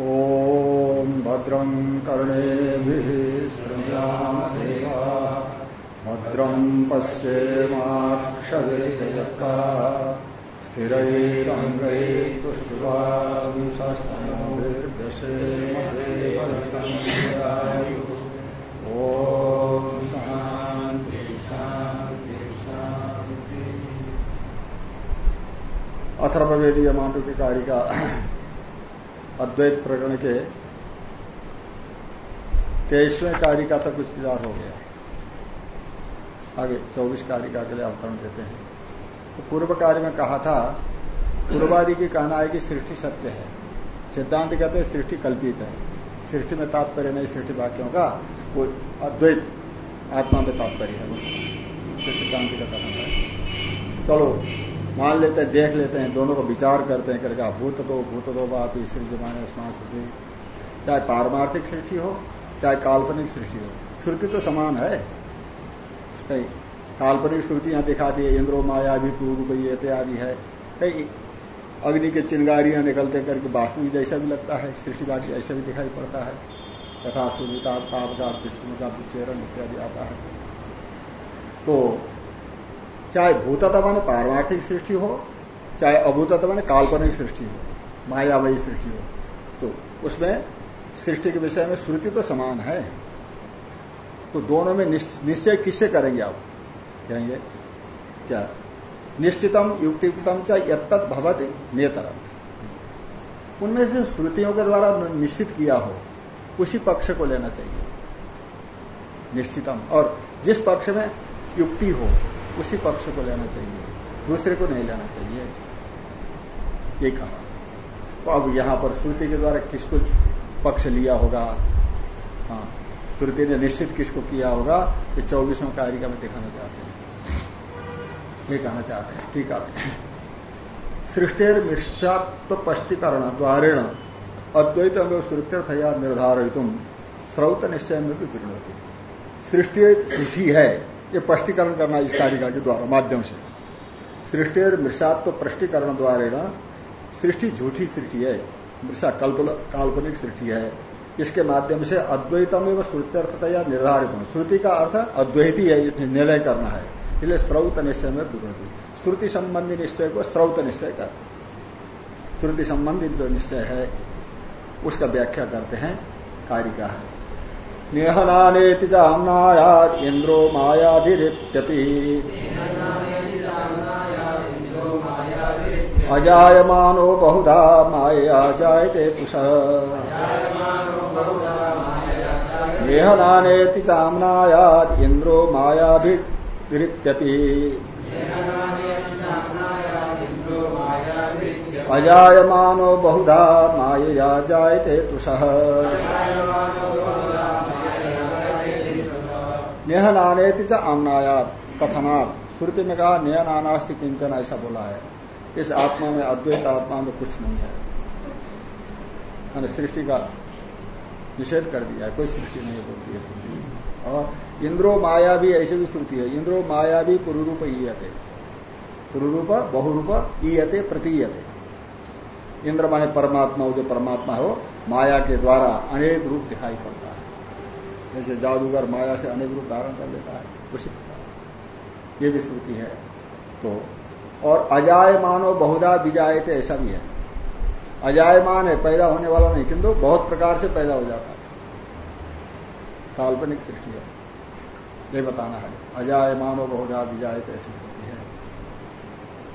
ॐ भद्रं कर्णेभिः शृङ्गामदेवा भद्रं पश्येमाक्षविर्यत्रा स्थिरैरङ्गैस्तुष्टुवांसस्तनोभिर्दशेमदेवयु ॐ शान्ति कारिका अद्वैत प्रकरण के तेईसवें कारिका तक कुछ विचार हो गया। आगे चौबीस कारिका के लिए अवतरण देते हैं। तो पूर्व कार्य में कहा था, पूर्वादि की कहना है कि सृष्टि सत्य है। सिद्धांत कहते हैं सृष्टि कल्पित है। सृष्टि में तात्पर्य नहीं, सृष्टि वाक्यों का वो अद्वैत आत्मा में तात्पर्य है। वो सिद्धांत का कहना है। चलो मान लेते हैं, देख लेते हैं, दोनों को विचार करते हैं करके भूत दो भूत दो बाप सृष्टि माने स्मान श्रुति चाहे पारमार्थिक सृष्टि हो, चाहे काल्पनिक सृष्टि हो श्रुति तो समान है। कहीं काल्पनिक श्रुति यहाँ दिखा दी, इंद्रो माया भी पूर्व इत्यादि है। कहीं अग्नि के चिंगारियाँ निकलते करके वास्तविक जैसा भी लगता है सृष्टि वाक्य ऐसा भी दिखाई पड़ता है। तथा सुविता तापका विष्णुता विचेरण इत्यादि आता है। तो चाहे भूतत्व माने पारमार्थिक सृष्टि हो, चाहे अभूतत्व माने काल्पनिक सृष्टि हो मायावयी सृष्टि हो तो उसमें सृष्टि के विषय में श्रुति तो समान है। तो दोनों में निश्चय किससे करेंगे आप? कहेंगे, क्या? निश्चितम, युक्तियुक्तम चाहे यत्त भवत नेतरत उनमें से श्रुतियों के द्वारा निश्चित किया हो, उसी पक्ष को लेना चाहिए। निश्चितम। और जिस पक्ष में युक्ति हो उसी पक्ष को लेना चाहिए, दूसरे को नहीं लेना चाहिए। ये कहा। तो अब यहाँ पर श्रुति के द्वारा किसको पक्ष लिया होगा? हाँ श्रुति ने निश्चित किसको किया होगा? ये चौबीसवें कारिका में दिखाना चाहते हैं। ये कहना चाहते हैं, ठीक है। सृष्टिर मिश्चात्व स्पष्टीकरण द्वारेण अद्वैत में श्रुत्यर्थया निर्धारित स्रौत निश्चय में भी होती सृष्टि सृष्टि है। ये स्पष्टीकरण करना इस कारिका के द्वारा, माध्यम से। सृष्टि और मृषात्व प्रष्टीकरण द्वारा सृष्टि झूठी सृष्टि है। मृषा काल्पनिक सृष्टि है। इसके माध्यम से अद्वैतम एवं श्रुत्यर्थतया निर्धारित हो। श्रुति का अर्थ अद्वैती है ये निर्णय करना है। इसलिए स्रौत निश्चय में विरोधी श्रुति संबंधी निश्चय को स्रौत निश्चय कहते श्रुति संबंधित जो निश्चय है, उसका व्याख्या करते हैं कारिका। है नेहनानेति चाम्नायाद इंद्रो मायाधिरिप्यपि अजायमानो बहुधा माया जायते पुष। नेहनानेति चाम्नायाद इंद्रो मायाभिरिप्यपि अजायमानो बहुधा मायया जायते तुषः नेह नानेति च आमनायात, कथनात्। श्रुति में कहा नेह नानास्ति किंचन ऐसा बोला है। इस आत्मा में अद्वैत आत्मा में कुछ नहीं है। मैंने सृष्टि का निषेध कर दिया है। कोई सृष्टि नहीं बोलती है श्रुति। और इंद्रो माया भी ऐसी भी श्रुति है। इंद्रो माया भी पुरुरूप ईयते। पुरुरूप, बहुरूप ईयते, प्रतीयते। इंद्र माने परमात्मा जो परमात्मा हो माया के द्वारा अनेक रूप दिखाई पड़ता है। जैसे जादूगर माया से अनेक रूप धारण कर लेता है उसी प्रकार ये भी स्तुति है। तो और अजायमानो बहुधा बिजायते ऐसा भी है। अजायमान है, पैदा होने वाला नहीं, किंतु बहुत प्रकार से पैदा हो जाता है। काल्पनिक सृष्टि है। ये बताना है। अजायमानो बहुधा बिजायते ऐसी स्थिति है।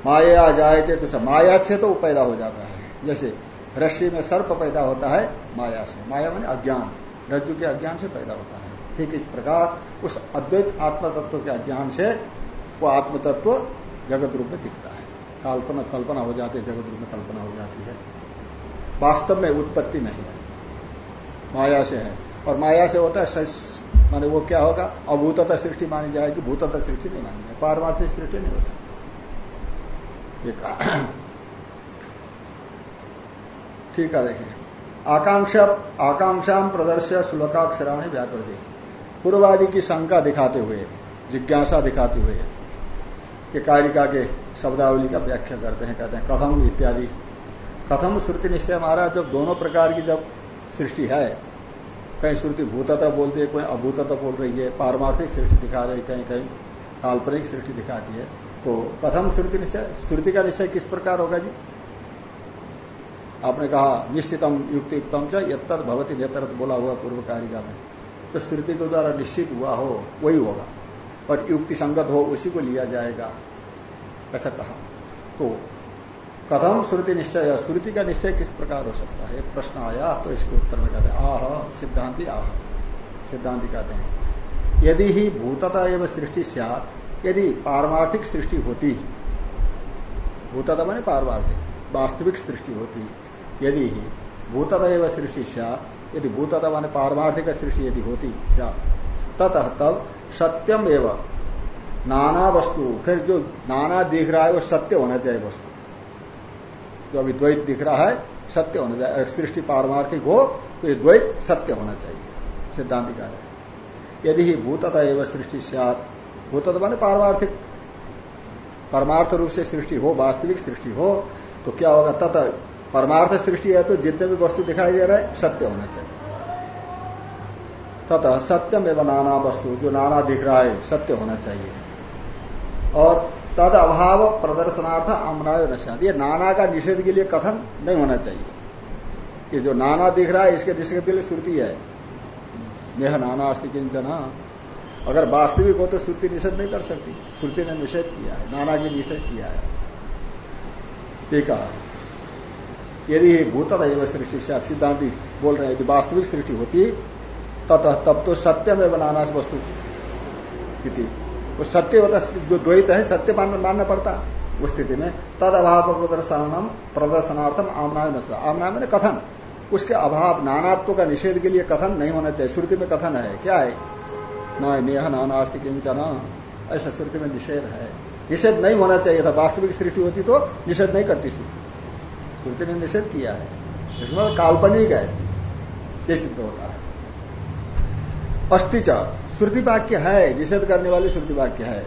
माया अजायते तो माया से तो पैदा हो जाता है। जैसे रस्सी में सर्प पैदा होता है, माया से। माया मैंने अज्ञान। रज्जु के अज्ञान से पैदा होता है। ठीक इस प्रकार उस अद्वैत आत्म तत्व के अज्ञान से वो आत्म तत्व जगत रूप में दिखता है। कल्पना कल्पना हो जाती है, जगत रूप में कल्पना हो जाती है। वास्तव में उत्पत्ति नहीं है। माया से है। और माया से होता है माने वो क्या होगा? अभूतता सृष्टि मानी जाएगी भूतता सृष्टि नहीं मानी जाएगी। पारमार्थिक सृष्टि नहीं हो सकती। ठीक है, देखिए। आकांक्षा आकांक्षा प्रदर्श्य श्लोकाक्षराणी व्याकृति पूर्वादि की शंका दिखाते हुए, जिज्ञासा दिखाते हुए, ये कारिका के शब्दावली का व्याख्या करते हैं, कहते हैं, कथम इत्यादि। कथम श्रुति निश्चय हमारा जब दोनों प्रकार की जब सृष्टि है, कहीं श्रुति भूतता बोलती है, कोई अभूतता बोल रही है, पारमार्थिक सृष्टि दिखा रही है, कहीं कहीं काल्पनिक सृष्टि दिखाती है तो कथम श्रुति निश्चय, श्रुति का निश्चय किस प्रकार होगा जी? आपने कहा, निश्चितम युक्त युक्तम च यद भवती नेतरत बोला हुआ पूर्व कारिका में। तो श्रुति के द्वारा निश्चित हुआ हो, वही होगा। और युक्ति संगत हो, उसी को लिया जाएगा। ऐसा कहा। तो कथम श्रुति निश्चय, श्रुति का निश्चय किस प्रकार हो सकता है? प्रश्न आया तो इसके उत्तर में कहते हैं, आह, सिद्धांति आह। सिद्धांति कहते हैं, यदि ही भूतता एवं सृष्टि यदि पारमार्थिक सृष्टि होती, भूतता मैंने पारमार्थिक, वास्तविक सृष्टि होती यदि ही सृष्टि यदि भूतता माने पारमार्थिक सृष्टि यदि होती ततः तब सत्यम एवं नाना वस्तु, फिर जो नाना दिख रहा है वो सत्य होना चाहिए वस्तु। जो अभी द्वैत दिख रहा है, सत्य होना चाहिए सृष्टि पारमार्थिक हो तो ये द्वैत सत्य होना चाहिए। सिद्धांत है। यदि ही भूतता एवं सृष्टि भूतता माने पारमार्थिक, परमार्थ रूप से सृष्टि हो, वास्तविक सृष्टि हो तो क्या होगा? तथा परमार्थ सृष्टि है तो जितने भी वस्तु दिखाई दे रहा है, सत्य होना चाहिए। तथा सत्यम एवं नाना वस्तु, जो नाना दिख रहा है, सत्य होना चाहिए। और तद अभाव प्रदर्शनार्थ आमनाय नशाद ये नाना का निषेध के लिए कथन नहीं होना चाहिए। ये जो नाना दिख रहा है, इसके निषेध के लिए श्रुति है। यह नाना अस्थि किंचन अगर वास्तविक हो तो श्रुति निषेध नहीं कर सकती। श्रुति ने निषेध किया है, नाना की निषेध किया है। ठीक है। यदि भूतत एवं सृष्टि सिद्धांति बोल रहे यदि वास्तविक सृष्टि होती तथा तब तो सत्य में बनाना वस्तु सत्य होता जो द्वैत है, सत्य मानना पड़ता उस स्थिति में। तद अभाव प्रदर्शन प्रदर्शनार्थम आमना नशा आमना में कथन। उसके अभाव नानात्व का निषेध के लिए कथन नहीं होना चाहिए। श्रुति में कथन है, क्या है? न नेह नानास्ति किंचन। ऐसा श्रुति में निषेध है। निषेध नहीं होना चाहिए था। वास्तविक सृष्टि होती तो निषेध नहीं करती श्रुति। श्रुति ने निषेध किया है। इसमें काल्पनिक है। ये सिद्ध होता है। अस्तिच श्रुति वाक्य है। निषेध करने वाली श्रुति वाक्य है।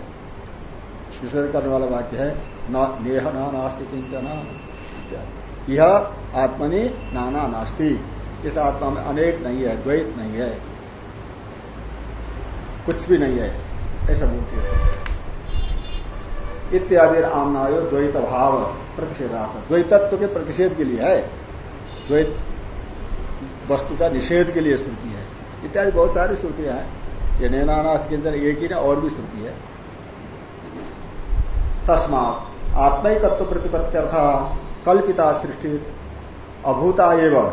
निषेध करने वाला वाक्य है नेह ना, नास्ति किंचन यह आत्मनि नाना नास्ति। इस आत्मा में अनेक नहीं है, द्वैत नहीं है। कुछ भी नहीं है। ऐसा बोलती है इत्यादि आमनायो द्वैत भाव प्रतिषेधार्थ। द्वैतत्व के प्रतिषेध के लिए है। द्वैत वस्तु का निषेध के लिए श्रुति है। इत्यादि बहुत सारी श्रुतियाँ हैं। ये नैनानाश के अंदर एक ही ना और भी श्रुति है। तस्मात आत्मिकत्व प्रतिपत्त्यर्थ कल्पिता सृष्टि अभूता एवं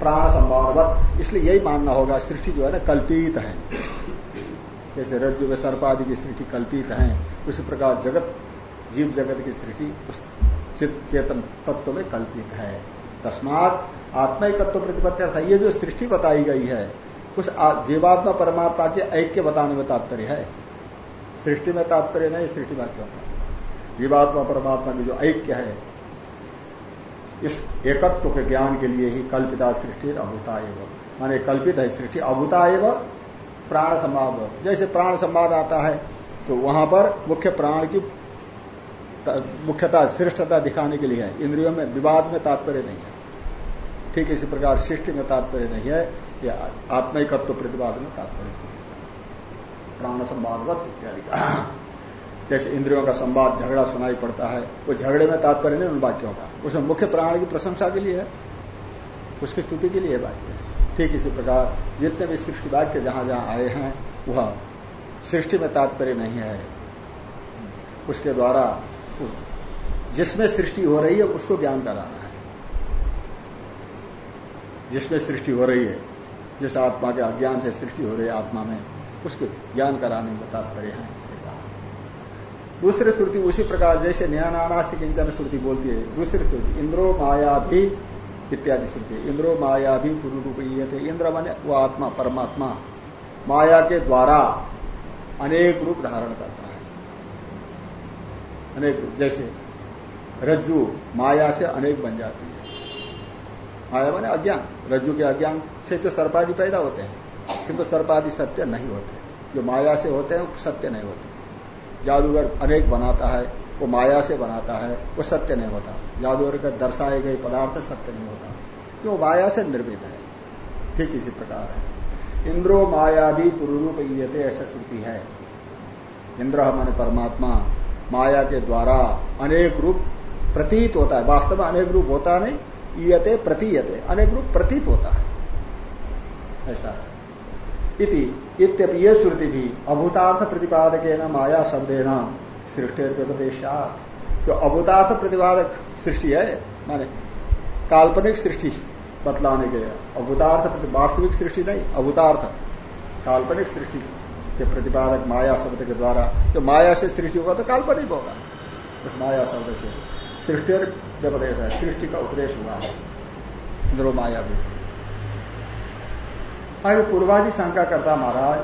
प्राण संभावत इसलिए यही मानना होगा, सृष्टि जो है ना, कल्पित है। जैसे रज्जु में सर्प आदि की सृष्टि कल्पित है, उसी प्रकार जगत, जीव जगत की सृष्टि उस चित चेतन तत्व में कल्पित है। तस्मात आत्मिकत्व प्रतिपत्ति अर्थ ये जो सृष्टि बताई गई है, उस जीवात्मा परमात्मा के ऐक्य बताने में तात्पर्य है। सृष्टि में तात्पर्य नहीं, सृष्टि वाक्यों का जीवात्मा परमात्मा की जो ऐक्य है, इस एकत्व के ज्ञान के लिए ही कल्पिता सृष्टि अभूता एवं। माने कल्पित है सृष्टि अभूता एवं प्राण संवाद। जैसे प्राण संवाद आता है तो वहाँ पर मुख्य प्राण की मुख्यता, श्रेष्ठता दिखाने के लिए है। इंद्रियों में विवाद में तात्पर्य नहीं है। ठीक इसी प्रकार सृष्टि में तात्पर्य नहीं है, या आत्मिकत्व प्रतिवाद में तात्पर्य प्राण संवादवत इत्यादि। का जैसे इंद्रियों का संवाद, झगड़ा सुनाई पड़ता है, वो झगड़े में तात्पर्य नहीं उन वाक्यों का। उसमें मुख्य प्राण की प्रशंसा के लिए है, उसकी स्तुति के लिए वाक्य। है ठीक इसी प्रकार, जितने भी सृष्टि वाक्य जहाँ जहाँ आए हैं, वह सृष्टि में तात्पर्य नहीं है। उसके द्वारा, जिसमें सृष्टि हो रही है, उसको ज्ञान कराना है। जिसमें सृष्टि हो रही है, जिस आत्मा के अज्ञान से सृष्टि हो रही है आत्मा में, उसके ज्ञान कराने में तात्पर्य है। दूसरी श्रुति उसी प्रकार, जैसे न्यानानास्ति किंचन श्रुति बोलती है, दूसरी श्रुति, इंद्रो माया भी इत्यादि श्रुति इंद्रो माया भी रूप ये थे इंद्र माने वो आत्मा, परमात्मा। माया के द्वारा अनेक रूप धारण करता है। अनेक रूप। जैसे रज्जु माया से अनेक बन जाती है। माया माने अज्ञान। रज्जु के अज्ञान से तो सर्पादि पैदा होते हैं, किंतु सर्पादि सत्य नहीं होते। जो माया से होते हैं सत्य नहीं होते। जादूगर अनेक बनाता है। वो माया से बनाता है, वो सत्य नहीं होता। जादूगर का दर्शाए गए पदार्थ सत्य नहीं होता। क्यों? माया से निर्मित है। ठीक इसी प्रकार है। इंद्रो माया भी पुरूप ये ऐसा श्रुति है। इंद्र माने परमात्मा माया के द्वारा अनेक रूप प्रतीत होता है। वास्तव में अनेक रूप होता नहीं, ईयते प्रतीयते। अनेक रूप प्रतीत होता है। ऐसा है। इति, इत्यपि ये श्रुति भी अभूतार्थ प्रतिपादक माया शब्द नाम सृष्टि व्यपदेशात जो अभूतार्थ प्रतिपादक सृष्टि है, माने काल्पनिक सृष्टि बतलाने के अभूतार्थ वास्तविक सृष्टि नहीं अभूतार्थ काल्पनिक सृष्टि के प्रतिपादक माया शब्द के द्वारा। जो माया से सृष्टि होगा तो काल्पनिक होगा। उस माया शब्द से। सृष्टि व्यपदेश है। सृष्टि का उपदेश हुआ। है इंद्रो माया भी। आगे पूर्वादि शंका करता महाराज,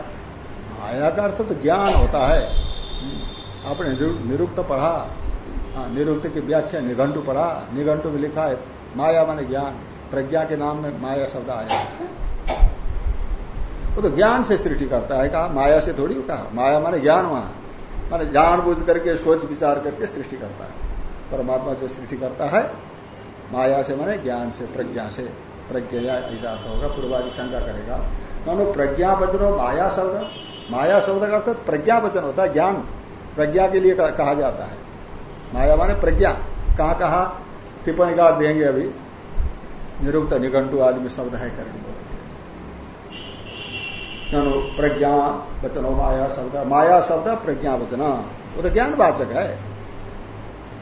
माया का अर्थ तो ज्ञान होता है। आपने निरुक्त पढ़ा। हाँ, निरुक्त की व्याख्या निघंटु पढ़ा। निघंटु में लिखा है माया माने ज्ञान। प्रज्ञा के नाम में माया शब्द आया। वो तो ज्ञान से सृष्टि करता है कहा माया से थोड़ी कहा माया माने ज्ञान वहाँ। माने जान बुझ करके सोच विचार करके सृष्टि करता है। परमात्मा जो सृष्टि करता है। माया से माने ज्ञान से प्रज्ञा से। प्रज्ञा ऐसा होगा पूर्वादि शंका करेगा। मानो प्रज्ञा वचन माया शब्द। माया शब्द का अर्थ प्रज्ञा वचन होता है ज्ञान। प्रज्ञा के लिए कहा जाता है। माया माने प्रज्ञा। कहा कहा? टिप्पणी का देंगे अभी। निरुक्त, निघंटू आदि में शब्द है करके बोलेंगे प्रज्ञा, वचनो, माया शब्द। माया शब्द, प्रज्ञा, वचन। वो तो ज्ञानवाचक है।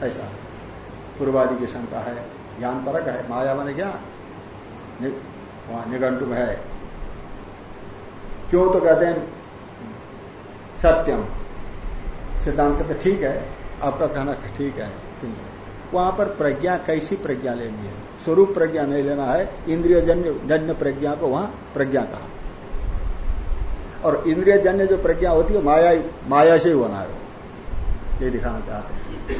ऐसा। पूर्वादि की शंका है। ज्ञान परक है। माया माने ज्ञान। वहाँ निघंटु है। क्यों तो कहते हैं? सत्यम। सिद्धांत कहते, ठीक है, आपका कहना ठीक है किंतु वहाँ पर प्रज्ञा, कैसी प्रज्ञा लेनी है? स्वरूप प्रज्ञा नहीं लेना है इंद्रिय जन्य प्रज्ञा को वहाँ प्रज्ञा कहा। और इंद्रिय जन्य जो प्रज्ञा होती है, माया माया से ही होना है ये दिखाना चाहते हैं।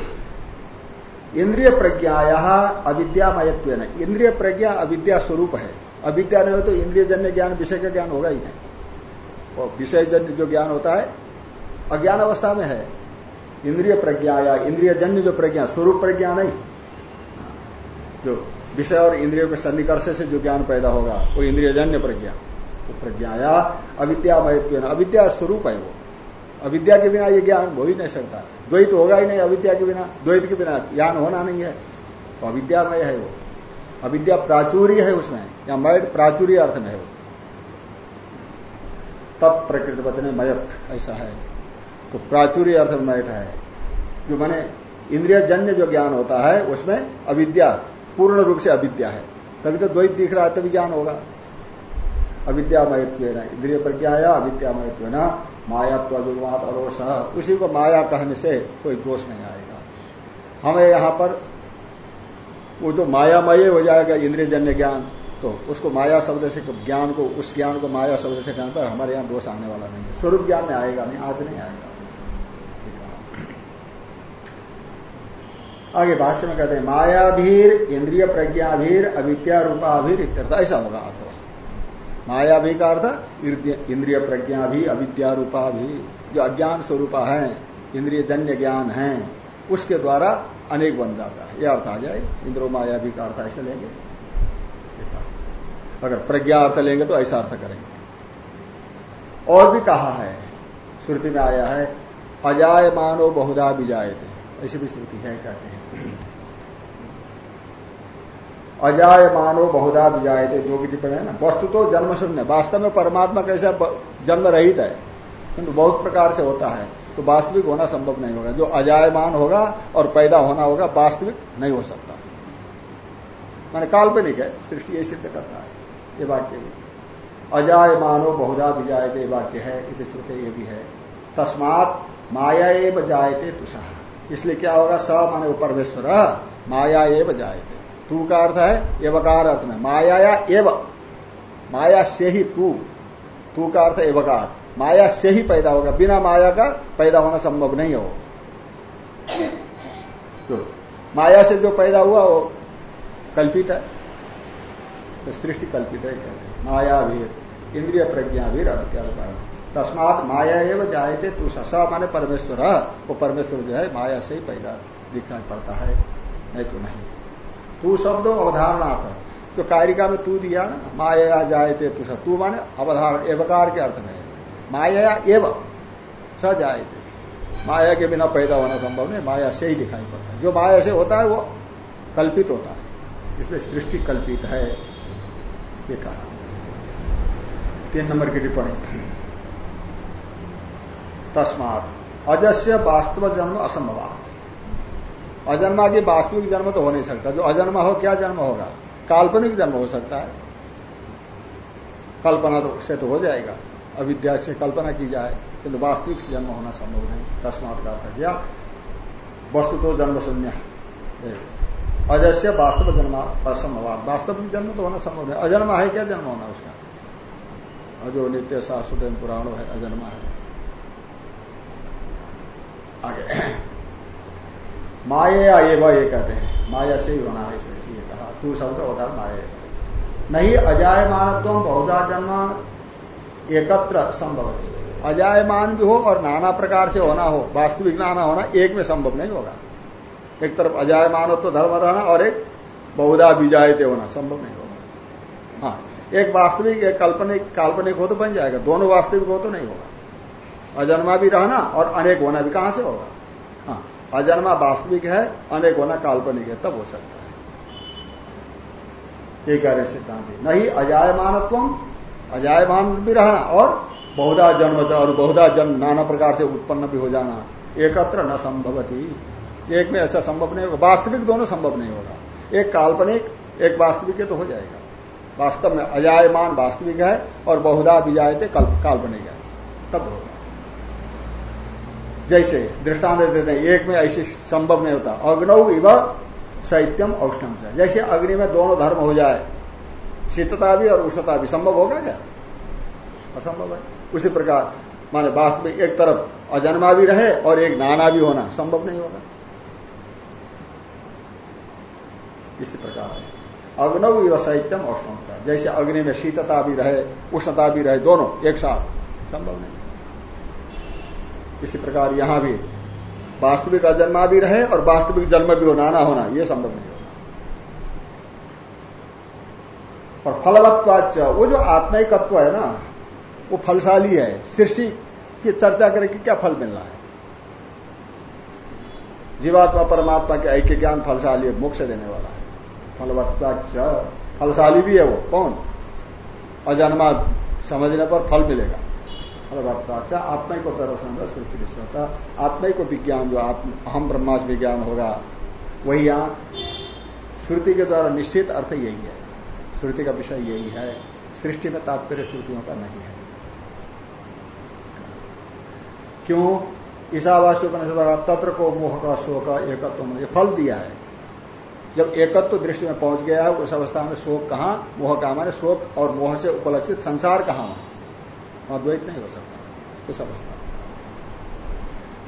इंद्रिय प्रज्ञा अविद्यामयत्व इंद्रिय प्रज्ञा अविद्या स्वरूप है। अविद्या नहीं हो तो इंद्रिय जन्य ज्ञान, विषय का ज्ञान होगा ही नहीं। और विषय जन्य जो ज्ञान होता है अज्ञान अवस्था में है। इंद्रिय प्रज्ञा या इंद्रिय जन्य जो प्रज्ञा, स्वरूप प्रज्ञा नहीं। जो विषय और इंद्रियों के सन्निकर्ष से जो ज्ञान पैदा होगा, वो इंद्रिय जन्य प्रज्ञा। वो प्रज्ञा या अविद्यामयत्व अविद्या स्वरूप है वो। अविद्या के बिना ये ज्ञान हो ही नहीं सकता। द्वैत होगा ही नहीं अविद्या के बिना, द्वैत के बिना ज्ञान होना नहीं है। अविद्यामय है वो। अविद्या प्राचुर्य है उसमें, या मय प्राचुर्य अर्थ में है वो। तत्प्रकृत वचन मयट ऐसा है। तो प्राचुर्य अर्थ में मयट है। जो मैंने इंद्रिय जन्य जो ज्ञान होता है, उसमें अविद्या, पूर्ण रूप से अविद्या है। तभी तो द्वैत दिख रहा है, तभी ज्ञान होगा। अविद्यामयत्व इंद्रिय प्रज्ञा या अविद्यामयत्व न मायात्व विवाद अरोष, उसी को माया कहने से कोई दोष नहीं आएगा। हमें यहाँ पर वो तो मायामय हो जाएगा इंद्रिय जन्य ज्ञान तो उसको माया शब्द से, ज्ञान को, उस ज्ञान को माया शब्द से ज्ञान पर हमारे यहाँ दोष आने वाला नहीं है। स्वरूप ज्ञान में आएगा नहीं, आज नहीं आएगा। आगे भाष्य में कहते हैं माया मायाभीर, इंद्रिय प्रज्ञाभीर, अविद्या रूपाभीर इत्यर्थ, ऐसा होगा अर्थ माया भी का अर्थ इंद्रिय प्रज्ञा भी अविद्या रूपा भी जो अज्ञान स्वरूपा है, इंद्रिय जन्य ज्ञान है, उसके द्वारा अनेक बन जाता है। यह अर्थ आ जाए, इंद्रो माया भी का अर्थ ऐसे लेंगे। अगर प्रज्ञा अर्थ लेंगे तो ऐसा अर्थ करेंगे। और भी कहा है, श्रुति में आया है अजाय मानो बहुधा भी जाए थे ऐसी भी श्रुति है, कहते हैं। अजाय मानो बहुधा विजाए थे जो भी टिप्पणी है ना। वस्तु तो जन्म शून्य, वास्तव में परमात्मा कैसा जन्म रहित है? किंतु बहुत प्रकार से होता है तो वास्तविक होना संभव नहीं होगा। जो अजायमान होगा और पैदा होना होगा, वास्तविक नहीं हो सकता। माने काल्पनिक है, सृष्टि ये सिद्ध करता है, ये वाक्य भी। अजाय मानो बहुधा विजाए थे वाक्य है इस श्रुते ये भी है। तस्मात माया एवं जायते तुषा। इसलिए क्या होगा? स माने परमेश्वर माया एव जायते। तू का अर्थ है, एवकार अर्थ में। माया या एव। माया से ही तू। तू का अर्थ एवकार। माया से ही पैदा होगा। बिना माया का पैदा होना संभव नहीं हो। तो माया से जो पैदा हुआ, वो कल्पित है। तो सृष्टि कल्पित है, कहते हैं। माया भी इंद्रिय प्रज्ञा भी अविद्या तस्मात माया एवं जायते स माने परमेश्वर। वो परमेश्वर जो है, माया से ही पैदा दिखाई पड़ता है। नहीं तो नहीं? तू शब्द अवधारणार्थ जो कारिका में तू दिया ना, माया जायते तू स तू माने अवधारण, एवकार के अर्थ में माया एव, स जायते। माया के बिना पैदा होना संभव नहीं, माया से ही दिखाई पड़ता है। जो माया से होता है, वो कल्पित होता है। इसलिए सृष्टि कल्पित है, ये कहा। तीन नंबर की टिप्पणी। तस्मात। अजस्य वास्तव जन्म असंभवात अजन्मा की वास्तविक जन्म तो हो नहीं सकता। जो अजन्मा हो, क्या जन्म होगा? काल्पनिक जन्म हो सकता है। कल्पना तो से तो हो जाएगा। अविद्या से कल्पना की जाए, किंतु तो वास्तविक जन्म होना संभव नहीं। तस्मात का था क्या। वस्तु तो जन्म शून्य अजस्य वास्तव जन्म असंभवाद वास्तविक जन्म तो होना संभव है। अजन्मा है, क्या जन्म होना उसका? अजो नित्य शाश्वत पुराणो है, अजन्मा है। आगे। माया एवं ये कहते हैं, माया से ही होना है ये कहा, तू शब्द होता माया। नहीं अजाय मानत्व बहुधा जन्म एकत्र संभव अजायमान भी हो और नाना प्रकार से होना हो, वास्तविक नाना होना एक में संभव नहीं होगा। एक तरफ़ अजायमान तो धर्म रहना और एक बहुधा विजायते होना संभव नहीं होगा। हाँ एक वास्तविक, एक काल्पनिक काल्पनिक हो तो बन जाएगा, दोनों वास्तविक हो तो नहीं होगा। अजन्मा भी रहना और अनेक होना भी कहाँ से होगा? हाँ अजन्मा वास्तविक है, अनेक होना काल्पनिक है, तब हो सकता है। ये कह रहे सिद्धांत। नहीं, अजायमानत्व, अजायमान भी रहना और बहुधा जन्म और बहुधा जन्म नाना प्रकार से उत्पन्न भी हो जाना, एकत्र न संभवती। एक में ऐसा संभव नहीं होगा। वास्तविक दोनों संभव नहीं होगा। एक काल्पनिक, एक वास्तविक तो हो जाएगा। वास्तव में अजायमान वास्तविक है और बहुधा भी विजायते काल्पनिक है। तब होगा। जैसे दृष्टांत देते हैं, एक में ऐसे संभव नहीं होता। अग्नौ इव शैत्यम औष्णम से जैसे अग्नि में दोनों धर्म हो जाए, शीतता भी और उष्णता भी, संभव होगा क्या? असंभव है। उसी प्रकार, माने वास्तविक एक तरफ़ अजन्मा भी रहे और एक नाना भी होना, संभव नहीं होगा। इसी प्रकार है। अग्नौ इव शैत्यम औष्णम जैसे अग्नि में शीतता भी रहे, उष्णता भी रहे, दोनों एक साथ, संभव नहीं। इसी प्रकार यहाँ भी वास्तविक अजन्मा भी रहे और वास्तविक जन्म भी हो, नाना होना यह संभव नहीं होगा और फलवत्वाच वो जो आत्मिकत्व है ना, वो फलशाली है। सृष्टि की चर्चा करके क्या फल मिल रहा है। जीवात्मा परमात्मा के ऐक्य ज्ञान फलशाली है मोक्ष देने वाला है। फलवत्वाच फलशाली भी है वो, कौन? अजन्मा समझने पर फल मिलेगा। फलवत्ता आत्मा को दर्शन श्रुति विश्वता आत्मा को विज्ञान जो अहम ब्रह्मास विज्ञान होगा। वही यहाँ श्रुति के द्वारा निश्चित अर्थ यही है। श्रुति का विषय यही है। सृष्टि में तात्पर्य श्रुतियों का नहीं है। क्यों? ईशावास्य तत्र को मोह का, शोक एकत्व ये फल दिया है। जब एकत्व तो दृष्टि में पहुँच गया है, उस अवस्था में शोक कहा? मोह का माने? शोक और मोह से उपलक्षित संसार कहा? वहाँ अद्वैत नहीं हो सकता इस अवस्था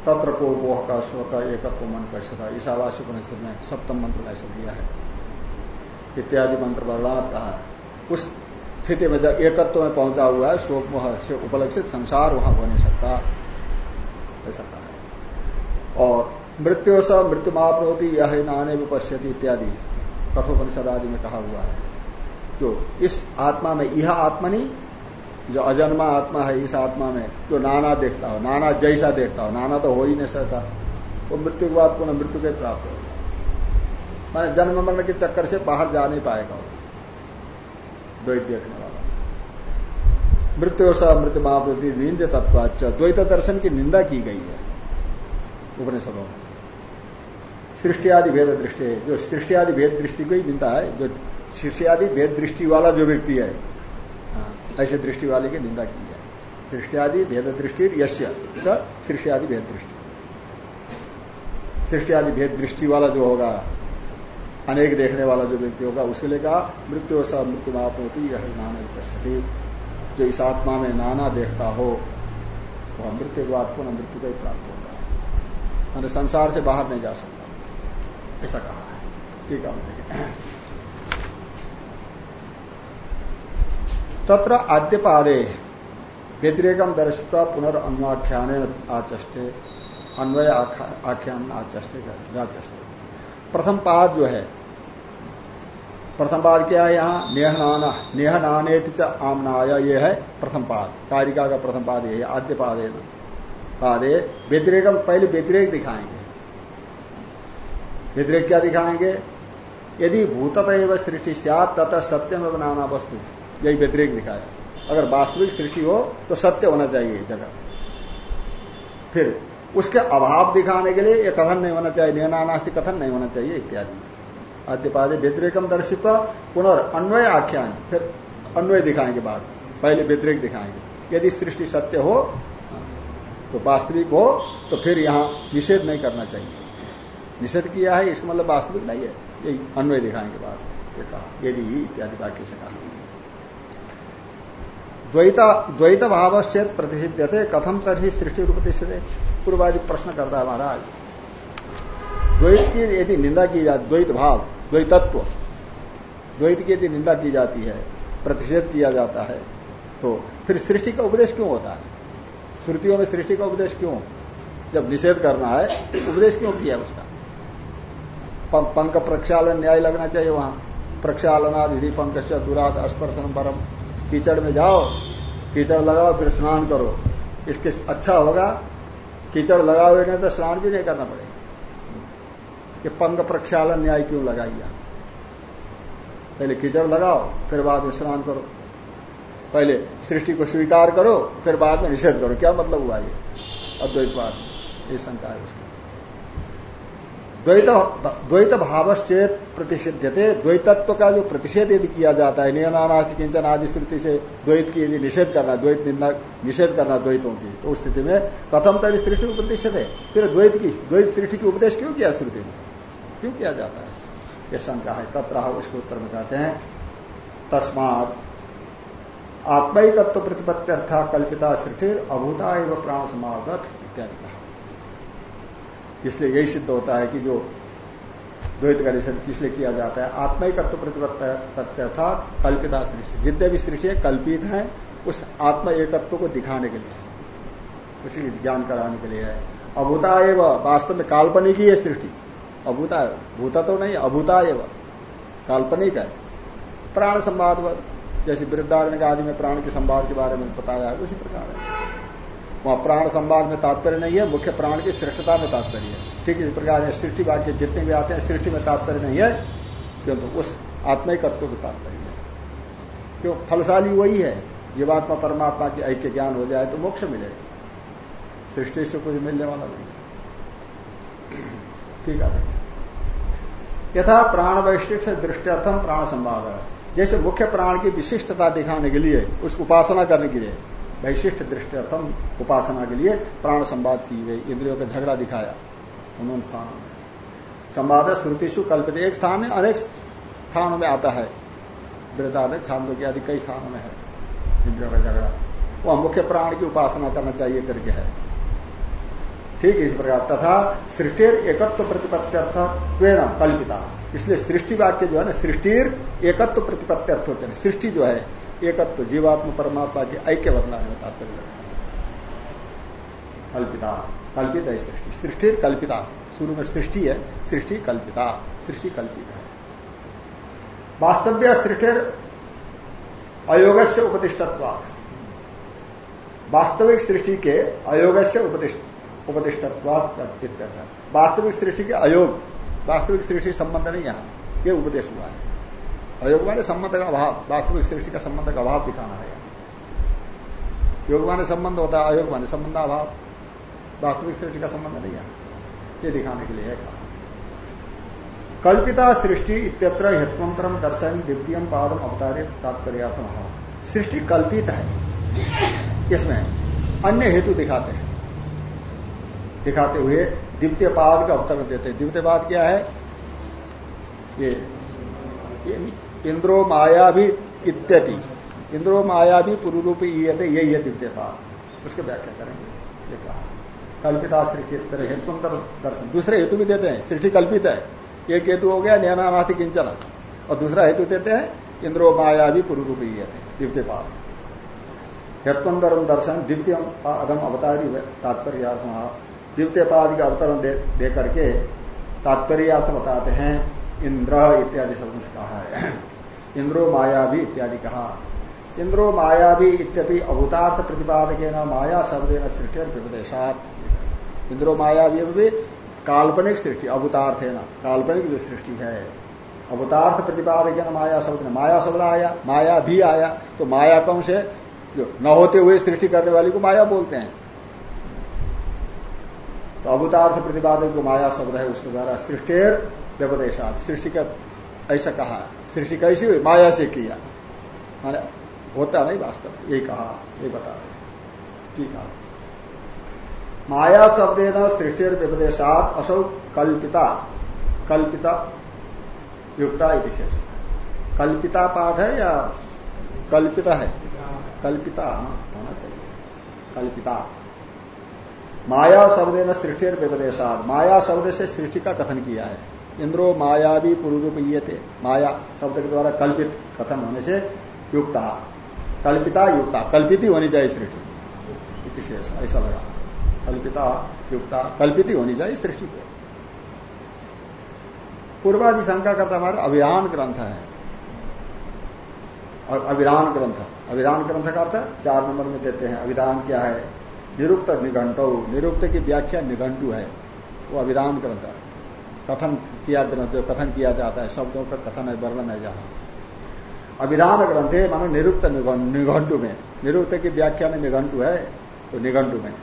तत्र को मोह का स्व का एकत्व मन का सदा ईशावासी उपनिषद में सप्तम मंत्र में ऐसा दिया है। इत्यादि मंत्र वर्णात कहा उस स्थिति में जब एकत्व में पहुँचा हुआ है, शोक मोह से उपलक्षित संसार वहाँ हो नहीं सकता। ऐसा कहा है। और मृत्यु स मृत्यु माप होती यह नाने विपश्यति इत्यादि कठोपनिषद आदि में कहा हुआ है। जो इस आत्मा में यह आत्मनि जो अजन्मा आत्मा है, इस आत्मा में जो नाना देखता हो, नाना जैसा देखता हो, नाना तो हो ही नहीं सकता। वो मृत्यु के बाद पुनः मृत्यु के प्राप्त होगा माने जन्म मरण के चक्कर से बाहर जा नहीं पाएगा वो। द्वैत देखने वाला। मृत्यु स मृत्यु महाप्रति निंद तत्वाच द्वैत दर्शन की निंदा की गई है। उपनिषदों में। सृष्टि आदि भेद दृष्टि जो सृष्टि आदि भेद दृष्टि को निंदा है, जो सृष्टि आदि भेद दृष्टि वाला जो व्यक्ति है ऐसे दृष्टि वाले की निंदा की है सृष्टि आदि भेद दृष्टि यश्य सृष्टि आदि भेद दृष्टि सृष्टि आदि भेद दृष्टि वाला जो होगा, अनेक देखने वाला जो व्यक्ति होगा, उसके लिए कहा, मृत्यु स मृत्यु होती यह नाना उपस्थिति। जो इस आत्मा में नाना देखता हो, वह मृत्यु को बाद पुनः मृत्यु का ही प्राप्त होता है। मैंने संसार से बाहर नहीं जा सकता। ऐसा कहा है। ठीक है तत्र आद्य पादे व्यतिरेकम दर्शिता पुनर्न्वाख्यान आचष्टे, अन्वय आख्यान आचष्टे आचष्टे प्रथम पाद जो है, प्रथम पाद क्या है यहाँ? नेहनाना नेहनाने आमनाया, ये है प्रथम पाद। कारिका का प्रथम पाद ये आद्य पाद है पादे व्यतिरेकम पहले व्यतिरेक दिखाएँगे। व्यतिरेक क्या दिखाएँगे? यदि भूतत सृष्टि सत्यम एवं नाना वस्तु यही व्यतिरेक दिखाया अगर वास्तविक सृष्टि हो तो सत्य होना चाहिए जगत फिर उसके अभाव दिखाने के लिए यह कथन नहीं होना चाहिए नियनानास्ति कथन नहीं होना चाहिए इत्यादि। आद्यपादे व्यतिरेकम दर्शित पुनर् अन्वय आख्यान, फिर अन्वय दिखाएँगे बाद, पहले व्यतिरेक दिखाएँगे। यदि सृष्टि सत्य हो तो वास्तविक हो तो फिर यहाँ निषेध नहीं करना चाहिए। निषेध किया है, इसका मतलब वास्तविक नहीं है। यही अन्वय दिखाएँगे बाद, ये कहा यदि इत्यादि वाक्य से कहा। द्वैत भाव से प्रतिषिध्य थे कथम तरही सृष्टि रूप पूर्वाजी प्रश्न करता है महाराज। द्वैत की यदि निंदा की जाती द्वैत भाव द्वैतत्व, द्वैत की यदि निंदा की जाती है, प्रतिषेध किया जाता है तो फिर सृष्टि का उपदेश क्यों होता है? श्रुतियों में सृष्टि का उपदेश क्यों? जब निषेध करना है, उपदेश क्यों किया उसका? पंक प्रक्षालन न्याय लगना चाहिए वहाँ। प्रक्षालनादि पंक से दुरात स्पर्शन परम। कीचड़ में जाओ, कीचड़ लगाओ, फिर स्नान करो। इसके अच्छा होगा, कीचड़ लगाओ नहीं तो स्नान भी नहीं करना पड़ेगा। कि पंग प्रक्षालन न्याय क्यों लगाइए पहले कीचड़ लगाओ, फिर बाद में स्नान करो। पहले सृष्टि को स्वीकार करो, फिर बाद में निषेध करो। क्या मतलब हुआ ये? अद्वैतवाद ये शंका है उसका। द्वैत द्वैत भावश्चेत प्रतिषिध्यते। द्वैतत्व का जो प्रतिषेध यदि किया जाता है नियनानाश किंचन आदि श्रुति से द्वैत की यदि निषेध करना, द्वैत निंदा निषेध करना द्वैतों की तो उस स्थिति में कथम तरी सृष्टि उपदेश है, फिर द्वैत की द्वैत सृष्टि की उपदेश क्यों किया श्रुति में? क्यों किया जाता है? यह शंका है। तत्र उसके उत्तर में कहते हैं, तस्मात आत्मयिकत्व प्रतिपत्ति अर्था कल्पिता सृष्टि अभूता एवं प्राण समागत इत्यादि। इसलिए यही सिद्ध होता है कि जो द्वैत का निषेध किसलिए किया जाता है? आत्मयिकत्व प्रतिपत्ति अर्थात कल्पिता सृष्टि। जितने भी सृष्टि है, कल्पित है, उस आत्म एकत्व को दिखाने के लिए, उसी ज्ञान कराने के लिए। है अभूता एवं, वास्तव में काल्पनिक ही है सृष्टि। अभूता, भूता तो नहीं, अभूता एवं, काल्पनिक है। प्राण संवाद जैसे वृद्धारण आदि में प्राण के संवाद के बारे में बताया है, उसी प्रकार है। वहाँ प्राण संवाद में तात्पर्य नहीं है, मुख्य प्राण की श्रेष्ठता में तात्पर्य है। ठीक इस प्रकार सृष्टि वाक्य जितने भी आते हैं, सृष्टि में तात्पर्य नहीं है, किंतु उस आत्मिकत्व का तात्पर्य है। क्यों? फलशाली वही है। जीवात्मा परमात्मा की ऐक्य ज्ञान हो जाए तो मोक्ष मिलेगा सृष्टि से कुछ मिलने वाला नहीं। ठीक है। यथा प्राण वैशिष्ट दृष्टिर्थम प्राण संवाद। है जैसे मुख्य प्राण की विशिष्टता दिखाने के लिए, उस उपासना करने के लिए वैशिष्ट दृष्टिर्थम उपासना के लिए प्राण संवाद की गई, इंद्रियों का झगड़ा दिखाया, उन्होंने स्थानों में। संवाद श्रुतिशु कल्पित, एक स्थान में अनेक स्थानों में आता है। वृद्धालय छांदो की आदि कई स्थानों में है, इंद्रियों का झगड़ा। वह मुख्य प्राण की उपासना करना चाहिए करके है। ठीक इसी प्रकार, तथा सृष्टि एकत्व प्रतिपत्त्यर्थ कल्पिता। इसलिए सृष्टि वाक्य जो है ना, सृष्टिर एकत्व प्रतिपत्त्यर्थ होते हैं सृष्टि जो है एकत्व जीवात्म परमात्मा के ऐक्य बदलाने में तात्पर्य कल्पिता कल्पित है सृष्टि सृष्टि कल्पिता शुरू में सृष्टि है सृष्टि कल्पिता सृष्टि कल्पित है वास्तव्य सृष्टि अयोग से उपदिष्टत्वाद वास्तविक सृष्टि के अयोग से उपदिष्टत्वाद वास्तविक सृष्टि के अयोग वास्तविक सृष्टि संबंध नहीं यहाँ ये उपदेश हुआ है अयोग माने संबंध का अभाव, वास्तविक सृष्टि का संबंध का अभाव दिखाना है। योग माने संबंध होता है अयोग माने संबंध अभाव, वास्तविक सृष्टि का संबंध नहीं है। ये दिखाने के लिए है कहा। कल्पिता सृष्टि इत्यत्र हेत्वंतरम दर्शन द्वितीय पादम अवतारे तात्पर्यार्थम। सृष्टि कल्पित है। इसमें अन्य हेतु दिखाते हैं। दिखाते हुए द्वितीय पाद का अवतर देते हैं। द्वितीय पाद क्या है? ये इंद्रो माया भी इत्यति। इंद्रो माया भी पूर्व रूप यही है द्वितीय पाद उसके व्याख्या करेंगे। ये कहा। कल्पिता सृष्टि हेतुंतर दर्शन। दूसरे हेतु भी देते हैं। सृष्टि कल्पित है। एक हेतु हो गया नैनानाथि किंचन। और दूसरा हेतु देते हैं इंद्रो माया भी पूर्व रूप ही द्वितीय पाद हेत्वंदरम दर्शन द्वितीय अधम अवतारी तात्पर्य द्वितीय पाद का अवतरण दे, दे करके बताते हैं। इंद्र इत्यादि शब्द से कहा है। इंद्रो माया भी इत्यादि कहा। इंद्रो माया भी इत्यपि अभूतार्थ प्रतिपादक न माया शब्द न सृष्टि और विपदेशात इंद्रो माया भी काल्पनिक सृष्टि अभूतार्थ है ना काल्पनिक जो सृष्टि है अवतार्थ प्रतिपादक न माया शब्द ने माया शब्द आया, माया भी आया तो माया कौन से? जो न होते हुए सृष्टि करने वाली को माया बोलते हैं। तो अभूतार्थ प्रतिपादक जो माया शब्द है, उसके द्वारा सृष्टिर व्यपदेशात। सृष्टि का ऐसा कहा, सृष्टि कैसी हुई? माया से किया। माने होता नहीं वास्तव। ये कहा, ये बता रहे ठीक है। माया शब्द न सृष्टि व्यपदेशात असौ कल्पिता। कल्पिता युक्ता शेष। कल्पिता पाठ है या कल्पिता है? कल्पिता होना चाहिए। कल्पिता। माया शब्द न सृष्टि व्यपदेशात। माया शब्द से सृष्टि का कथन किया है। इंद्रो माया भी पूर्व थे माया शब्द के द्वारा कल्पित कथन होने से युक्ता। कल्पिता युक्ता। कल्पित ही होनी चाहिए सृष्टि। इति शेष। ऐसा लगा। कल्पिता युक्ता। कल्पित ही होनी चाहिए सृष्टि को। पूर्वादि शंका करता हमारा अभिधान ग्रंथ है। और अभिधान ग्रंथ। अभिधान ग्रंथ का अर्थ चार नंबर में देते हैं अभिधान क्या है? निरुक्त निघंट। निरुक्त की व्याख्या निघंटु है। वो अभिधान ग्रंथ कथन किया जो कथन किया जाता है, शब्दों का कथन है, वर्णन है जहाँ अभिधान ग्रंथ है मानो निरुक्त निघंटु में। निरुक्त की व्याख्या में निघंटु है तो निघंटु में।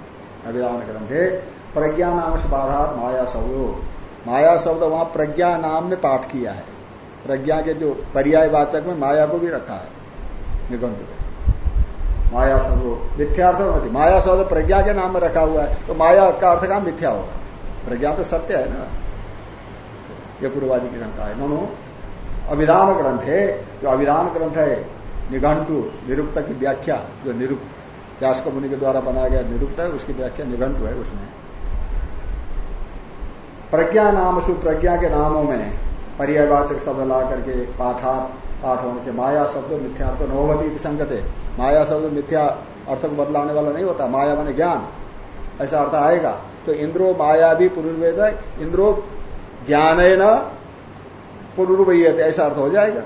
अभिधान ग्रंथ है प्रज्ञा नाम से बाधात माया शब्दों। माया शब्द वहाँ प्रज्ञा नाम में पाठ किया है। प्रज्ञा के जो पर्याय वाचक में माया को भी रखा है निगंध में। माया शब्द मिथ्यार्थ होती माया शब्द प्रज्ञा के नाम में रखा हुआ है तो माया का अर्थ का मिथ्या होगा? प्रज्ञा तो सत्य है ना। ये पूर्वादि की शंका है। नो अभिधान ग्रंथ है, जो अभिधान ग्रंथ है, निघंटू, निरुक्त की व्याख्या, जो निरुक्त, व्यास मुनि के द्वारा बनाया गया निरुक्त है, उसकी व्याख्या निघंटु है उसमें। प्रज्ञा नाम सु, प्रज्ञा के नामों में पर्यावाचक शब्द ला करके पाठात पाठ होने से माया शब्द मिथ्यार्थ नवमती संगत है। माया शब्द मिथ्या अर्थ को बदलाने वाला नहीं होता, माया माने ज्ञान, ऐसा अर्थ आएगा। तो इंद्रो माया भी पुनर्वेद इंद्रो ज्ञान न पुनर्वैत ऐसा अर्थ हो जाएगा।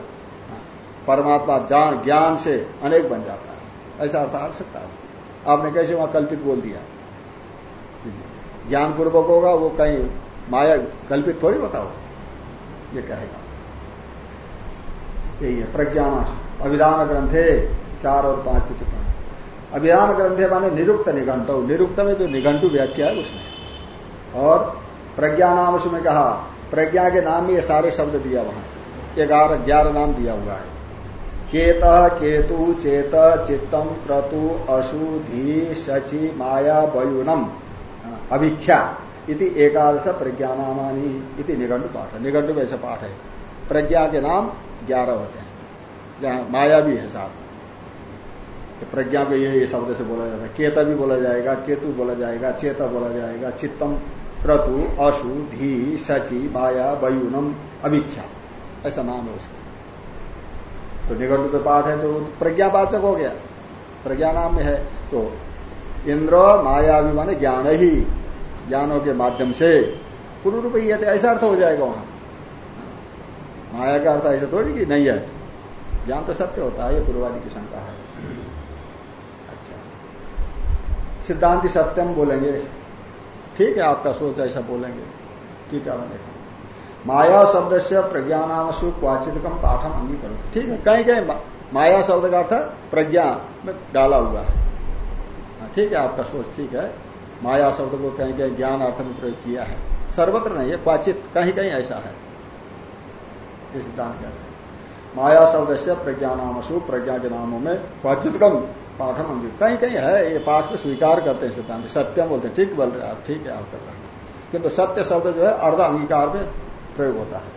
परमात्मा जान, ज्ञान से अनेक बन जाता है। ऐसा अर्थ आ सकता है। आपने कैसे वहाँ कल्पित बोल दिया? ज्ञान पूर्वक होगा, वो कहीं माया कल्पित थोड़ी होता हो ये कहेगा। यही है, प्रज्ञान अभिधान ग्रंथे, चार और पाँच की टिप्पणी। अभिधान ग्रंथे माने निरुक्त निघंट। निरुक्त में जो निघंटु व्याख्या है, उसमें। और प्रज्ञा नाम उसमें कहा, प्रज्ञा के नाम में ये सारे शब्द दिया वहाँ। ग्यारह ग्यारह नाम दिया हुआ है। केत, केतु, चेत चित्तम क्रतु, अशु, धी, शचि, माया वयुनम अभिख्या। इति एकादश प्रज्ञानामानी इति निगंड पाठ। है निगंड में ऐसा पाठ है। प्रज्ञा के नाम ग्यारह होते हैं। जहाँ माया भी है साथ। प्रज्ञा को ये शब्द से बोला जाता है। केता भी बोला जाएगा, केतु बोला जाएगा, चेता बोला जाएगा चित्तम क्रतु अशु, धी, शचि माया वयुनम अभिख्या ऐसा नाम है उसका। तो निगंड पे पाठ है तो प्रज्ञावाचक हो गया। प्रज्ञा नाम में है। तो इंद्र, माया भी माने ज्ञान ही। ज्ञानों के माध्यम से। पूर्व रूप ही ऐसा अर्थ हो जाएगा वहाँ। माया का अर्थ ऐसा थोड़ी कि नहीं है। ज्ञान तो सत्य होता है, ये पूर्वादि की शंका है। अच्छा। सिद्धांति सत्यम बोलेंगे। ठीक है आपका सोच ऐसा बोलेंगे। ठीक है देखो। माया शब्द से प्रज्ञानामसु क्वाचित कम पाठम अंगीकर ठीक है कहीं कहीं माया शब्द का अर्थ प्रज्ञा में डाला हुआ है। हाँ, ठीक है आपका सोच ठीक है। माया शब्द को कहीं कहीं ज्ञान अर्थ में प्रयोग किया है। सर्वत्र नहीं है क्वाचित कहीं कहीं ऐसा है। सिद्धांत कहते हैं। माया शब्द से प्रज्ञानामसु प्रज्ञा के नामों में क्वाचित कम पाठम अंगित कहीं कहीं है ये पाठ को स्वीकार करते हैं सिद्धांत। सत्यम बोलते हैं ठीक बोल रहे आप ठीक है आपका कहना किंतु सत्य शब्द जो है अर्ध अंगीकार में प्रयोग होता है।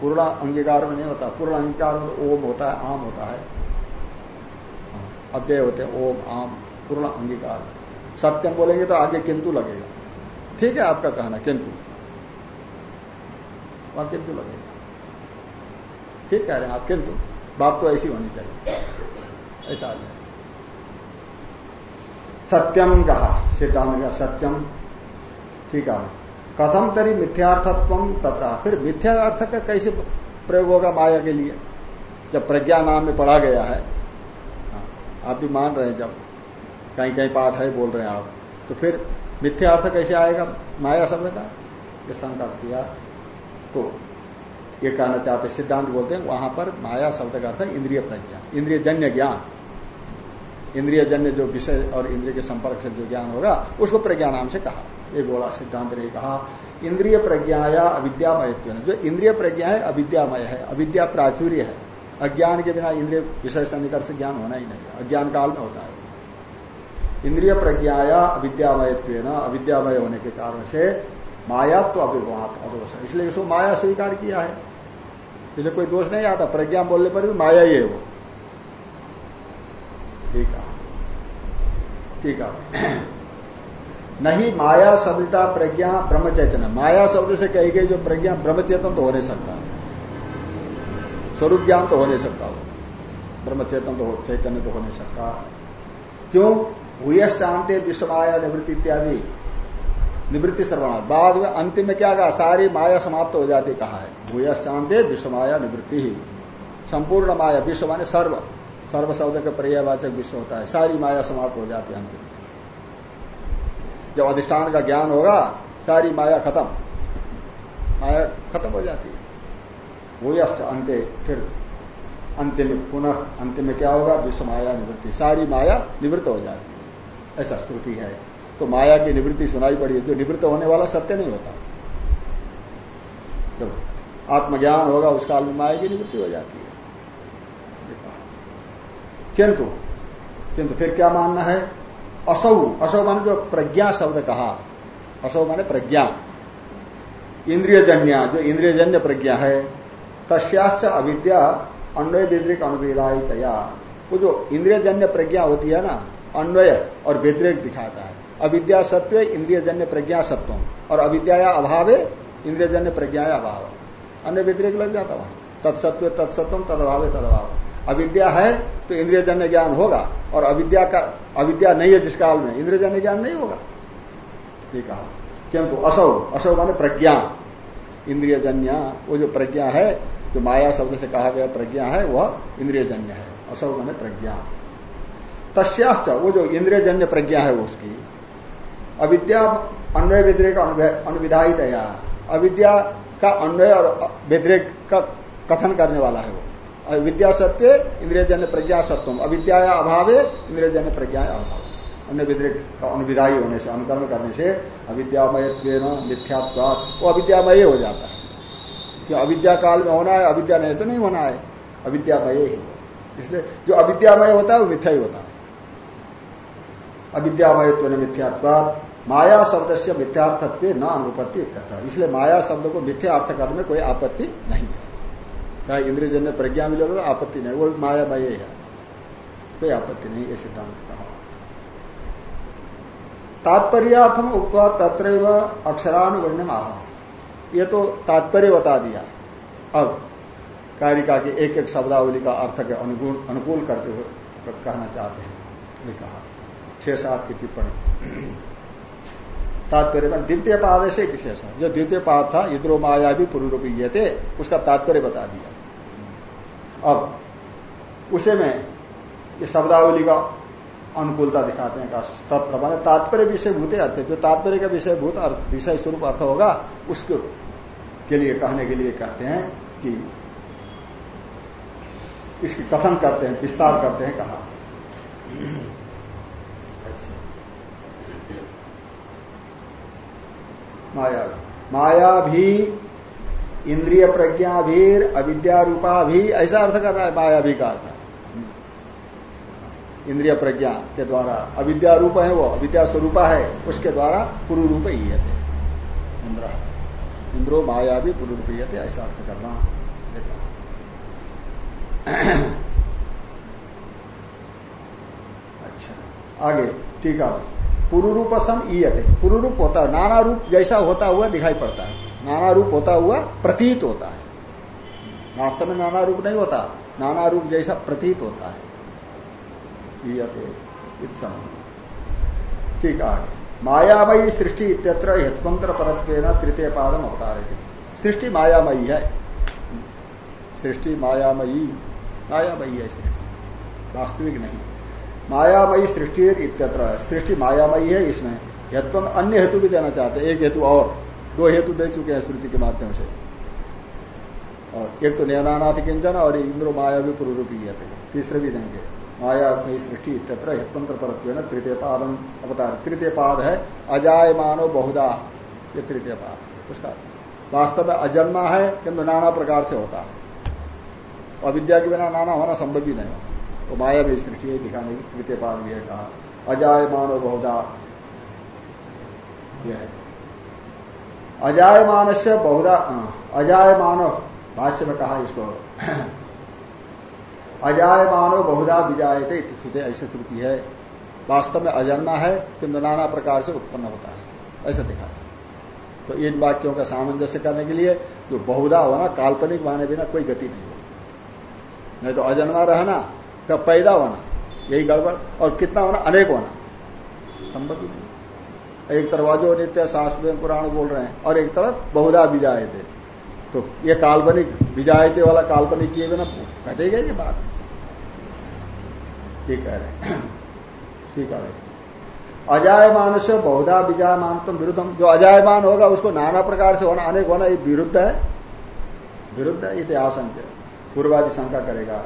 पूर्ण अंगीकार में नहीं होता। पूर्ण अंगीकार में तो ओम होता है आम होता है। हाँ, अव्यय होते हैं ओम आम पूर्ण अंगीकार। सत्यम बोलेंगे तो आगे किंतु लगेगा। ठीक है आपका कहना किंतु। वहाँ किंतु लगेगा। ठीक कह रहे हैं आप किंतु। बात तो ऐसी होनी चाहिए। ऐसा आ जाए। सत्यम कहा सिद्धांत का सत्यम ठीक है। कथम तरी मिथ्यार्थत्व तथा फिर मिथ्यार्थ का कैसे प्रयोग होगा माया के लिए? जब प्रज्ञा नाम में पढ़ा गया है। आप भी मान रहे हैं जब कहीं कहीं पाठ है, बोल रहे हैं आप। तो फिर मिथ्यार्थ कैसे आएगा? माया का? ये शंका किया। तो ये कहना चाहते सिद्धांत बोलते हैं, वहाँ पर माया शब्द का अर्थ इंद्रिय प्रज्ञा इंद्रिय जन्य ज्ञान। इंद्रिय जन्य जो विषय और इंद्रिय के संपर्क से जो ज्ञान होगा, उसको प्रज्ञा नाम से कहा। ये बोला, सिद्धांत ने कहा, इंद्रिय प्रज्ञा या अविद्यामय जो इंद्रिय प्रज्ञा है, अविद्यामय है, अविद्या प्राचुर्य है। अज्ञान के बिना इंद्रिय विषय सन्निकर्ष ज्ञान होना ही नहीं अज्ञान काल में होता है। इंद्रिय प्रज्ञाया अविद्यामय अविद्यामय होने के कारण से माया तो अभिवाद अदोष है। इसलिए इसको माया स्वीकार किया है। इसलिए कोई दोष नहीं आता। प्रज्ञा बोलने पर भी माया ही है वो। ठीक ठीक है नहीं, माया शब्दता प्रज्ञा ब्रह्म चैतन्य माया शब्द से कही गई जो प्रज्ञा ब्रह्म चेतन तो हो नहीं सकता। स्वरूप ज्ञान तो हो नहीं सकता। वो तो चैतन्य तो हो नहीं सकता। क्यों? भूयश चाहते विश्वमाया निवृत्ति इत्यादि। निवृत्ति सर्वनाथ बाद में अंतिम में क्या कहा? सारी माया समाप्त हो जाती कहा है। भूयश चाहते विश्वमाया निवृत्ति ही। संपूर्ण माया, विश्व माने सर्व। सर्व शब्द का पर्यावाचक विश्व होता है। सारी माया समाप्त हो जाती है अंतिम। जब अधिष्ठान का ज्ञान होगा, सारी माया खत्म। माया खत्म हो जाती है। वो यश अंत्य, फिर अंतिम पुनः अंतिम में क्या होगा? विश्व माया निवृत्ति। सारी माया निवृत्त हो जाती है। ऐसा श्रुति है। तो माया की निवृत्ति सुनाई पड़ी है। जो निवृत्त होने वाला सत्य नहीं होता। जब आत्मज्ञान होगा, उस काल में माया की निवृत्ति हो जाती है। किंतु किंतु फिर क्या मानना है? असौ असौ माने जो प्रज्ञा शब्द कहा। असौ माने प्रज्ञा। इंद्रियजन्य, जो इंद्रियजन्य प्रज्ञा है, तस्याश्च अविद्या अन्वय व्यतिरिक अनुवेदाई तया वो जो इंद्रियजन्य प्रज्ञा होती है ना, अन्वय और व्यतिरिक दिखाता है। अविद्या सत्व, इंद्रियजन्य प्रज्ञा सत्व और अविद्या अभाव, इंद्रियजन्य प्रज्ञा अभाव अन्य व्यतिरिक लग जाता वहाँ। तत्सत्व तत्सत्व तदभाव तदभाव अविद्या है तो इंद्रियजन्य ज्ञान होगा। और अविद्या का, अविद्या नहीं है जिस काल में, इंद्रियजन्य ज्ञान नहीं होगा। ये कहा। किंतु असौ असौ माने प्रज्ञा। इंद्रियजन्य, वो जो प्रज्ञा है, जो माया शब्द से कहा गया प्रज्ञा है, वह इंद्रियजन्य है। असौ माने प्रज्ञा। तस्याश्च, वो जो इंद्रियजन्य प्रज्ञा है उसकी, अविद्या अन्वय व्यतिरेक अनुविधायित है अविद्या का अन्वय और व्यतिरेक का कथन करने वाला है वो। विद्या सत्य इंद्रियजन्य प्रज्ञा सत्वम अविद्या अभाव इंद्रियजन्य प्रज्ञा अभाव अन्य व्यतिरिक का अनुविधायी होने से अनुकरण करने से अविद्यामय मिथ्यात्व वो अविद्यामय हो जाता है। कि अविद्या काल में होना है, अविद्या नहीं तो नहीं होना है। अविद्यामय ही। इसलिए जो अविद्यामय होता है, वो मिथ्या ही होता है। अविद्यामयत्व ने मिथ्यात्व माया शब्द से मिथ्यार्थत्व न अनुपत्ति इसलिए माया शब्द को मिथ्या अर्थ करने में कोई आपत्ति नहीं है। चाहे इंद्रजन ने प्रज्ञा मिले तो आपत्ति नहीं, वो माया मायामय है कोई आपत्ति नहीं, ये सिद्धांत कहा। तात्पर्याथम उपवा तत्र अक्षरानुगण्य आह। ये तो तात्पर्य बता दिया। अब कारिका के एक एक शब्दावली का अर्थ के अनुकूल अनुकूल करते हुए कहना चाहते हैं। ये कहा। छह सात की टिप्पणी। तात्पर्य में द्वितीय पाद से विशेष जो द्वितीय पाद था इद्रो माया भी पूर्व रूपी ये थे उसका तात्पर्य बता दिया। अब, उसे में ये शब्दावली का अनुकूलता दिखाते हैं तत्व माने तात्पर्य विषय भूते अर्थ जो तात्पर्य का विषय भूत विषय स्वरूप अर्थ होगा, उसके के लिए, कहने के लिए कहते हैं कि इसकी कथन करते हैं, विस्तार करते हैं, कहा। माया। माया भी, इंद्रिय प्रज्ञा भी, अविद्या रूपा भी, ऐसा अर्थ कर रहा है, माया भी का इंद्रिय प्रज्ञा के द्वारा, अविद्या रूप है वो, अविद्या स्वरूपा है, उसके द्वारा पुरु रूप ही है इंद्र, इंद्रो माया भी पुरु रूप ही ऐसा अर्थ करना। अच्छा आगे, ठीक है। पुरुरूप सम ईयते। पुरुरूप होता है। नाना रूप जैसा होता हुआ दिखाई पड़ता है। नाना रूप होता हुआ प्रतीत होता है। वास्तव में नाना रूप नहीं होता। नाना रूप जैसा प्रतीत होता है। ठीक है। मायामयी सृष्टि इत्यत्र हितमंत्र परत्व तृतीय पादम अवतार सृष्टि मायामयी है। सृष्टि मायामयी। मायामयी है सृष्टि। वास्तविक नहीं। मायामयी सृष्टि इत्यत्र। सृष्टि मायामयी है इसमें। हेतु अन्य हेतु भी देना चाहते हैं। एक हेतु और। दो हेतु दे चुके हैं श्रुति के माध्यम से। और एक तो नैनानाथ किंचन और इंद्रो माया भी पूर्व पूर्वरूपी तीसरे भी देंगे। माया में सृष्टि इत्यत्र हितंत्र परत्व तृतीय पादम अवतार। तृतीय पाद है अजाय मानो बहुधा। ये तृतीय पाद। उसका वास्तव में अजन्मा है, किंतु नाना प्रकार से होता है। अविद्या के बिना नाना होना संभव ही नहीं। तो माया में सृष्टि है दिखाने की तृतीय पाद भी है कहा अजाय मानो बहुधा यह है। अजाय मानस्य बहुधा अजाय मानव भाष्य में कहा इसको। अजाय मानो बहुधा विजायते स्थिति ऐसी श्रुति है। वास्तव में अजन्मा है, किंतु नाना प्रकार से उत्पन्न होता है। ऐसा दिखाया तो इन वाक्यों का सामंजस्य करने के लिए जो बहुधा होना, काल्पनिक माने बिना कोई गति नहीं होती। नहीं तो अजन्मा रहना कब पैदा होना, यही गड़बड़, और कितना होना, अनेक होना। संभव ही नहीं। एक तरफ़ अजो नित्य शास्त्र पुराण बोल रहे हैं, और एक तरफ़ बहुधा विजाए थे तो ये काल्पनिक, विजायते वाला काल्पनिक किए बिना घटेगा ये बात। ठीक कह रहे ठीक है अजायमान से बहुधा विजायमान तुम विरुद्धम। जो अजायमान होगा, उसको नाना प्रकार से होना, अनेक होना, ये विरुद्ध है। विरुद्ध है, इतिहास पूर्वादि शंका करेगा।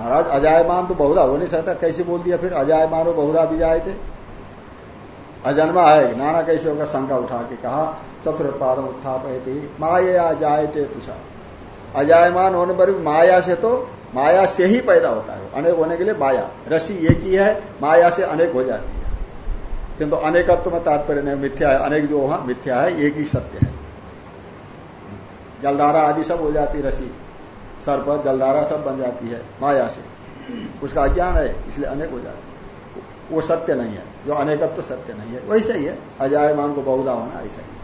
महाराज, अजायमान तो बहुधा हो नहीं सकता। कैसे बोल दिया फिर? अजायमान हो बहुधा विजाय थे। अजन्मा है। नाना कैसे होगा? शंका उठा के कहा चतुर्पादम उत्थापयती। माया जायते तुषा अजायमान होने पर भी माया से तो माया से ही पैदा होता है। अनेक होने के लिए माया। रसी एक ही है, माया से अनेक हो जाती है। किंतु अनेकत्व में तात्पर्य नहीं, मिथ्या है। अनेक जो वहाँ मिथ्या है, एक ही सत्य है। जलधारा आदि सब हो जाती रसी सर्प, जलधारा सब बन जाती है माया से। उसका अज्ञान है, इसलिए अनेक हो जाती है। वो सत्य नहीं है। जो अनेकत्व तो सत्य नहीं है, वैसे ही है। अजायमान को बहुधा होना ऐसा ही है।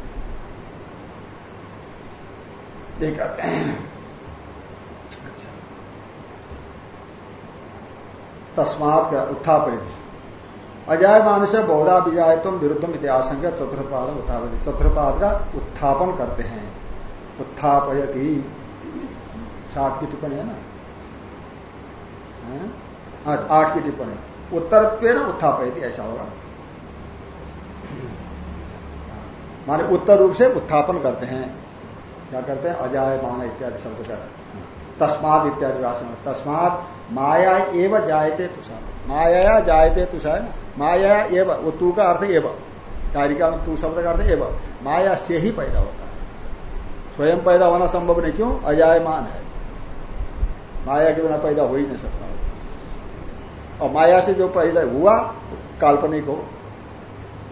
अच्छा। तस्मात का उत्थापित अजायमान से बहुधा विजाय तुम विरुद्धम इतिहास चतुर्पाद उत्थापित चतुर्पाद का उत्थापन करते हैं। उत्थापयति। सात की टिप्पणी है ना? आठ की टिप्पणी। उत्तर पे ना उत्थापयति, ऐसा होगा। माने उत्तर रूप से उत्थापन करते हैं। क्या करते हैं? अजाय, मान इत्यादि शब्द कर तस्माद इत्यादि भाषण तस्माद माया एव जायते तुषा। माया जायते तुषा है ना? माया एव वो तू का अर्थ एव। कारिका में तू शब्द का अर्थ एव। माया से ही पैदा होता है। स्वयं पैदा होना संभव नहीं। क्यों? अजायमान है। माया के बिना पैदा हो ही नहीं सकता। और माया से जो पैदा हुआ, काल्पनिक हो,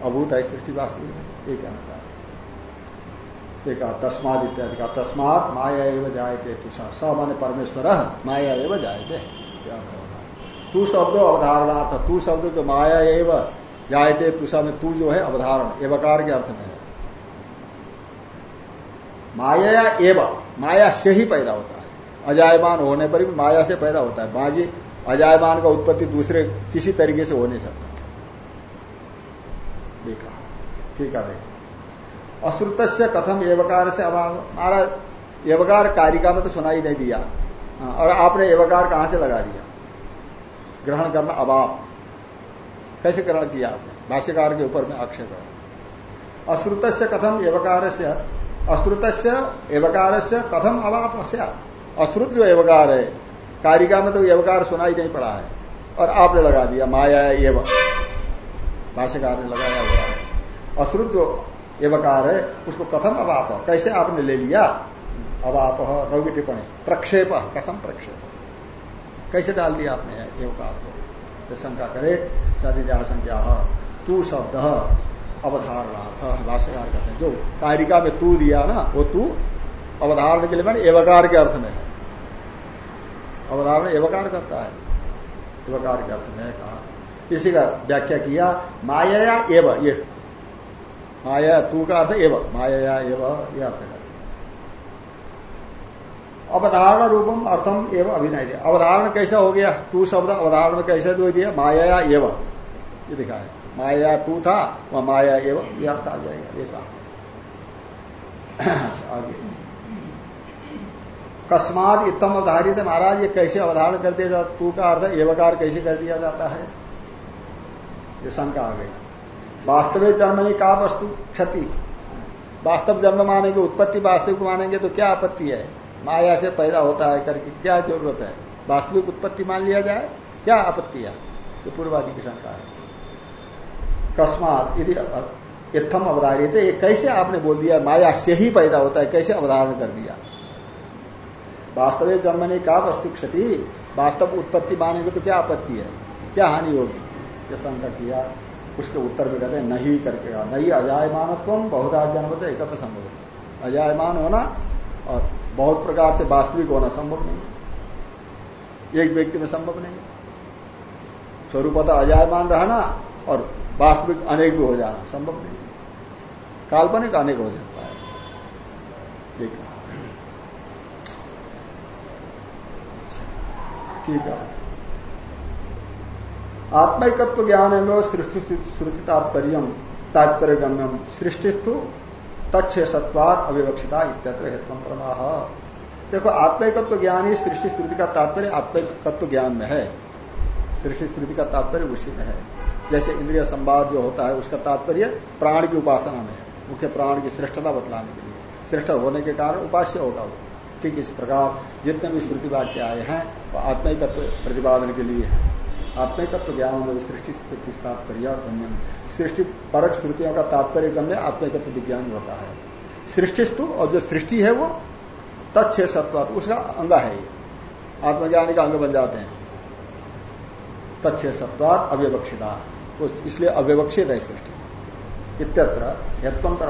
अभूत है सृष्टि वास्तविक ये कहना चाहते एक तस्माद इत्यादि का तस्मात माया एवं जायते तुषा स। माने परमेश्वर माया एवं जायते। तू शब्द अवधारणा था तू शब्द जो माया एवं जायते तुषा में तू जो है, अवधारण। एवकार के अर्थ में है। माया एवं, माया से ही पैदा होता है। अजायमान होने पर भी माया से पैदा होता है। बाकी अजायमान का उत्पत्ति दूसरे किसी तरीके से हो नहीं सकता। देखा ठीक है देखो अश्रुत कथम एवकार से अभाव। महाराज एवकार कारिका में तो सुनाई नहीं दिया। हाँ, और आपने एवकार कहाँ से लगा दिया? ग्रहण करना अभाव। कैसे ग्रहण किया आपने? भाष्यकार के ऊपर में आक्षेप है। अश्रुत कथम एवकार से अश्रुत एवकार से कथम अभाव। अश्रुत जो एवकार है, कारिका में तो एवकार सुनाई नहीं पड़ा है। और आपने लगा दिया, माया एव भाष्यकार ने लगाया हुआ है। अश्रुत जो एवकार है, उसको कथम अवाप। कैसे आपने ले लिया? अवाप नौकी टिप्पणी। प्रक्षेप, कथम प्रक्षेप। कैसे डाल दिया आपने एवकार को? शंका करे, शादी संख्या तू शब्द, अवधारणार्थ, भाष्यकार कहते हैं। जो कारिका में तू दिया ना, वो तू अवधारण के लिए मैंने एवकार के अर्थ में है। अवधारण एवकार करता है। एवकार के अर्थ में कहा। इसी का व्याख्या किया माया एव, ये। माया तू का अर्थ एव माया एव, ये अर्थ कर अवधारण रूपम अर्थम एवं अभिनय दिया। अवधारण कैसा हो गया? तू शब्द अवधारण में कैसे दो दिया? माया एव। ये दिखा है। माया तू था, वह माया एवं यह आ जाएगा, ये कहा। आगे। कस्मात इतम अवधारित महाराज, ये कैसे अवधारण कर दिया जाता तू का अर्थ एवकार कैसे कर दिया जाता है? ये शंका आ गई। वास्तविक जन्म ने का वस्तु? क्षति। वास्तव जन्म मानेंगे, उत्पत्ति वास्तविक मानेंगे तो क्या आपत्ति है? माया से पैदा होता है, करके क्या ज़रूरत है? वास्तविक उत्पत्ति मान लिया जाए, क्या आपत्ति है? ये पूर्वादि की शंका है। कस्मात यदि इतम अवधारित, ये कैसे आपने बोल दिया? माया से ही पैदा होता है, कैसे अवधारण कर दिया? वास्तविक जन्म ने कहा वस्तु क्षति वास्तव उत्पत्ति मानेंगे तो क्या आपत्ति है? क्या हानि होगी? ये शंका किया। उसके उत्तर में कहते नहीं करके। नहीं अजायमानत्व, बहुधा जन्म से एकत्र संभव। अजायमान होना और बहुत प्रकार से वास्तविक होना संभव नहीं। एक व्यक्ति में संभव नहीं। स्वरूपता अजायमान रहना और वास्तविक अनेक भी हो जाना संभव नहीं। काल्पनिक अनेक हो सकता है। ठीक है आत्मिकत्व ज्ञान में सृष्टि श्रुति तात्पर्य तात्पर्य गम्यम सृष्टिस्तु तत्व सत्वाद अविवक्षिता इत्यत्र हेतुमंत्रमाह देखो, आत्मिकत्व ज्ञान ही सृष्टि स्मृति का तात्पर्य आत्मिकत्व ज्ञान में है। सृष्टि स्मृति का तात्पर्य उसी में है। जैसे इंद्रिय संवाद जो होता है, उसका तात्पर्य प्राण की उपासना में है। मुख्य प्राण की श्रेष्ठता बतलाने के लिए। श्रेष्ठ होने के कारण उपास्य होगा वो। ठीक इस प्रकार जितने भी श्रुति वाक्य आए हैं, वो आत्मिकत्व प्रतिपादन के लिए है। आत्मिकत्व ज्ञान में सृष्टि स्मृति तात्पर्य गम्य सृष्टि परक श्रुतियों का तात्पर्य गम्य आत्मिकत्व विज्ञान होता है। सृष्टिस्तु और जो सृष्टि है वो तत्व सत्व, उसका अंग है ये। आत्मज्ञानी का अंग बन जाते हैं। तत्व सत्वात अव्यवक्षिता। इसलिए अव्यवक्षित है सृष्टि। इत्यत्र यत्वंतर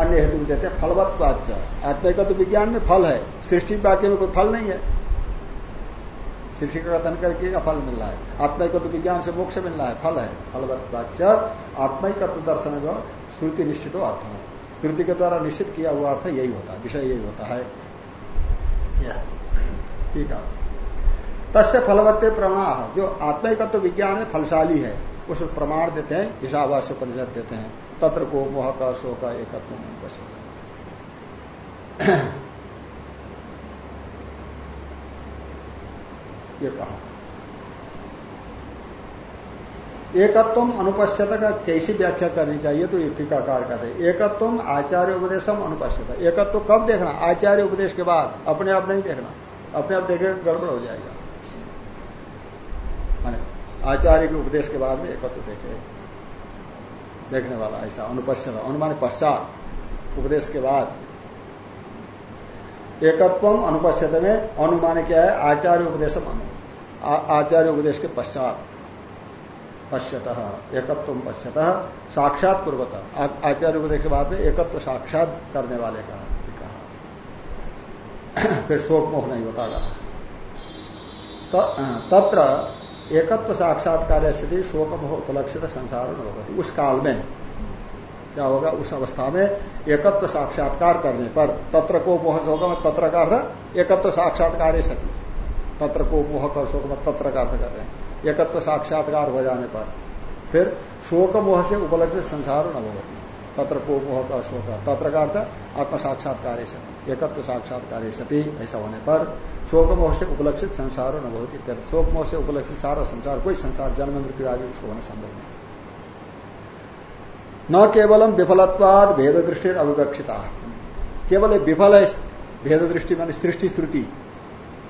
अन्य हेतु देते हैं फलवत्वाच आत्मिकत्व तो विज्ञान में फल है सृष्टि वाक्य में कोई फल नहीं है। सृष्टि का कथन करके का फल मिल रहा है? आत्मिकत्व तो विज्ञान से मोक्ष मिल रहा है फल है। फलवत्वाच आत्मिकत्व दर्शन श्रुति निश्चित अर्थ है। श्रुति के द्वारा निश्चित किया हुआ अर्थ यही होता है विषय यही होता है। ठीक है। तस्य फलवत्ते प्रमाण जो आत्मिकत्व विज्ञान है फलशाली है उस प्रमाण देते हैं ईशावास्य परिषद देते हैं। तत्र को मोह का शो का एकत्व ये कहा। एकत्व अनुपस्यत का कैसी व्याख्या करनी चाहिए? तो ये टीकाकार कहते एकत्व आचार्य उपदेशम अनुपस्यत। एकत्व कब देखना? आचार्य उपदेश के बाद। अपने आप नहीं देखना। अपने आप देखे, गड़बड़ हो जाएगा। आचार्य के उपदेश के बाद में एकत्व देखे। देखने वाला ऐसा अनुपश्चित अनुमान पश्चात उपदेश के बाद एकत्व अनुपस्थित में अनुमान क्या है, आचार्य उपदेश आचार्य उपदेश के पश्चात पश्यत, एकत्व पश्यत, साक्षात पूर्वत आचार्य उपदेश के बाद में एकत्व साक्षात करने वाले का कहा। फिर शोक मोह नहीं होता तत्र एकत्व साक्षात्कार स्थिति शोक उपलक्षित संसार होती उस काल में। क्या होगा? उस अवस्था में एकत्व साक्षात्कार करने पर तत्र को मोह, शोक तत्र का अर्थ एकत्व साक्षात्कार सती। तत्र को मोह कर शोक तत्र का अर्थ कर रहे हैं। एकत्व साक्षात्कार हो जाने पर फिर शोक मोह से उपलक्षित संसार न होती तत्र को मोह का शोक तत्र का अर्थ आत्म साक्षात्कार सती। एकत्व साक्षात्कार सती, ऐसा होने पर शोक मोह से उपलक्षित संसार न बहुत शोक मोह से उपलक्षित सारा संसार, कोई संसार, जन्म, मृत्यु आदि उसको होना संभव नहीं। न केवलम विफलत्वाद भेद दृष्टि अविवक्षिता। केवल विफल है भेद दृष्टि मान सृष्टि, श्रुति।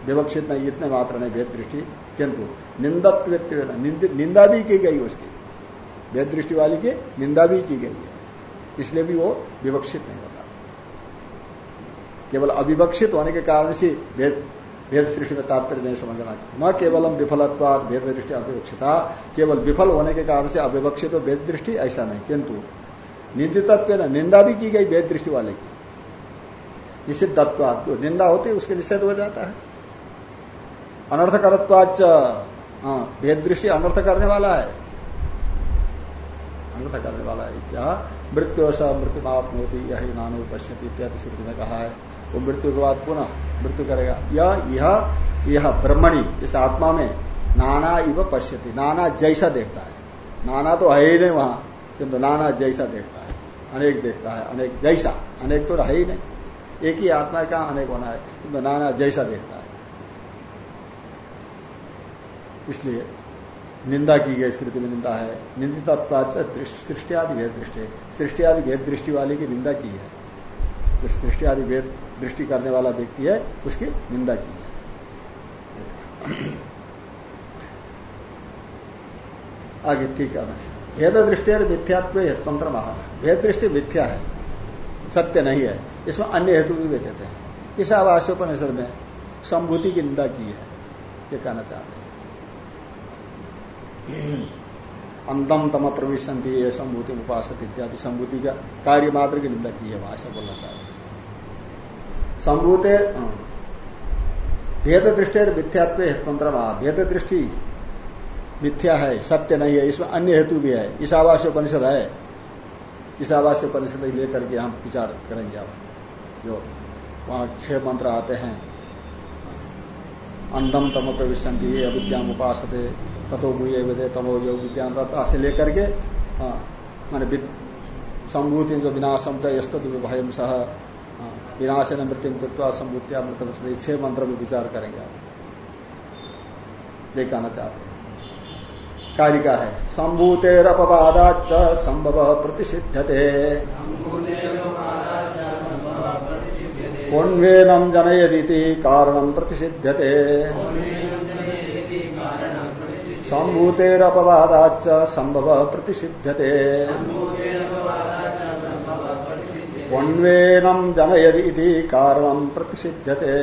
विवक्षित नहीं, इतने मात्र नहीं भेद दृष्टि किंतु निंदत्व निंदा भी की गई उसकी। भेद दृष्टि वाली की निंदा भी की गई है। इसलिए भी वो विवक्षित नहीं होता। केवल अविवक्षित होने के कारण से भेद भेद सृष्टि में तात्पर्य नहीं समझना न केवलम विफलत्वाद भेद दृष्टि अविवक्षिता, केवल विफल होने के कारण से अविवक्षित हो भेद दृष्टि ऐसा नहीं। किंतु निंदितत्व निंदा भी की गई भेद दृष्टि वाले की। निषिद्धत्वाद जो निंदा होती है, उसके निषेध हो जाता है। अनर्थकरत्वाच हाँ भेद दृष्टि अनर्थ करने वाला है। अनर्थ करने वाला है क्या? मृत्यु स मृत्यु होती यही नानो पश्यती इत्यादि श्रुति में कहा है। वो मृत्यु के बाद पुनः मृत्यु करेगा। यह यह यह ब्रह्मणी, इस आत्मा में नाना इव पश्यति। नाना जैसा देखता है। नाना तो है ही नहीं वहाँ, किंतु नाना जैसा देखता है। अनेक देखता है, अनेक जैसा। अनेक तो है ही नहीं। एक ही आत्मा का अनेक होना है? किंतु नाना जैसा देखता है। इसलिए निंदा की गई स्थिति में निंदा है। निंदित सृष्टि आदि भेद दृष्टि सृष्टि आदि भेद दृष्टि वाले की निंदा की है। जो सृष्टि आदि भेद दृष्टि करने वाला व्यक्ति है, उसकी निंदा की है। आगे ठीक है भेद दृष्टि और मिथ्यात्व तंत्र महा भेद दृष्टि मिथ्या है। सत्य नहीं है। इसमें अन्य हेतु भी वे देते हैं। इस आवास्योपनिषद में संभूति की निंदा की है। ये कहना चाहते हैं। अंतम तम प्रविशंति ये संभूति उपासत इत्यादि संभूति का कार्य मात्र की निंदा की है, वहाँ ऐसा बोलना चाहते संभूते हाँ। भेद दृष्टि मिथ्यात्व तंत्र भेद दृष्टि मिथ्या है, सत्य नहीं है, इसमें अन्य हेतु भी है। ईशावास्य परिषद है। ईशावास्य परिषद लेकर के हम विचार करेंगे आप जो वहाँ छह मंत्र आते हैं। अंधम तम प्रविशंति अविद्याम उपासते। तथो मुये विदे तमो योग विद्यान से लेकर के हाँ, माने संभूति जो विनाशम च यस्त भयम सह विनाश न मृत्यु तत्व संभूत्या मृत छह मंत्र में विचार करेंगे आप। ये कहना चाहते हैं। कारिका है संभूतेरपवादाच संभव प्रतिषिध्यते। कोन्वेनम जनयदी कारण प्रतिषिध्यते। संभूतेरपवादाच संभव प्रतिषिध्यते कोन्वेनम जनयदी कारण प्रतिषिध्यते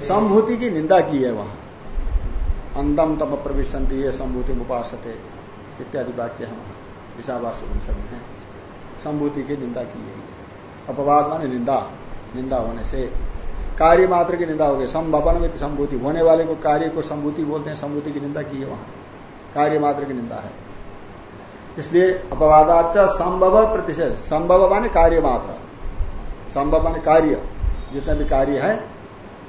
संभूति की निंदा की है वहाँ। अंदम तम प्रविशंति ये संभूति उपासते। इत्यादि वाक्य हम ईशावास उपनिषद में संभूति की निंदा की है। अपवाद माने निंदा। निंदा होने से कार्य मात्र की निंदा हो गई संभवन में संभूति। होने वाले को कार्य को संभूति बोलते हैं। संभूति की निंदा की है वहाँ। कार्य मात्र की निंदा है। इसलिए अपवादाच संभव प्रतिशत। संभव माने कार्य मात्र। संभव माने कार्य। जितने भी कार्य है,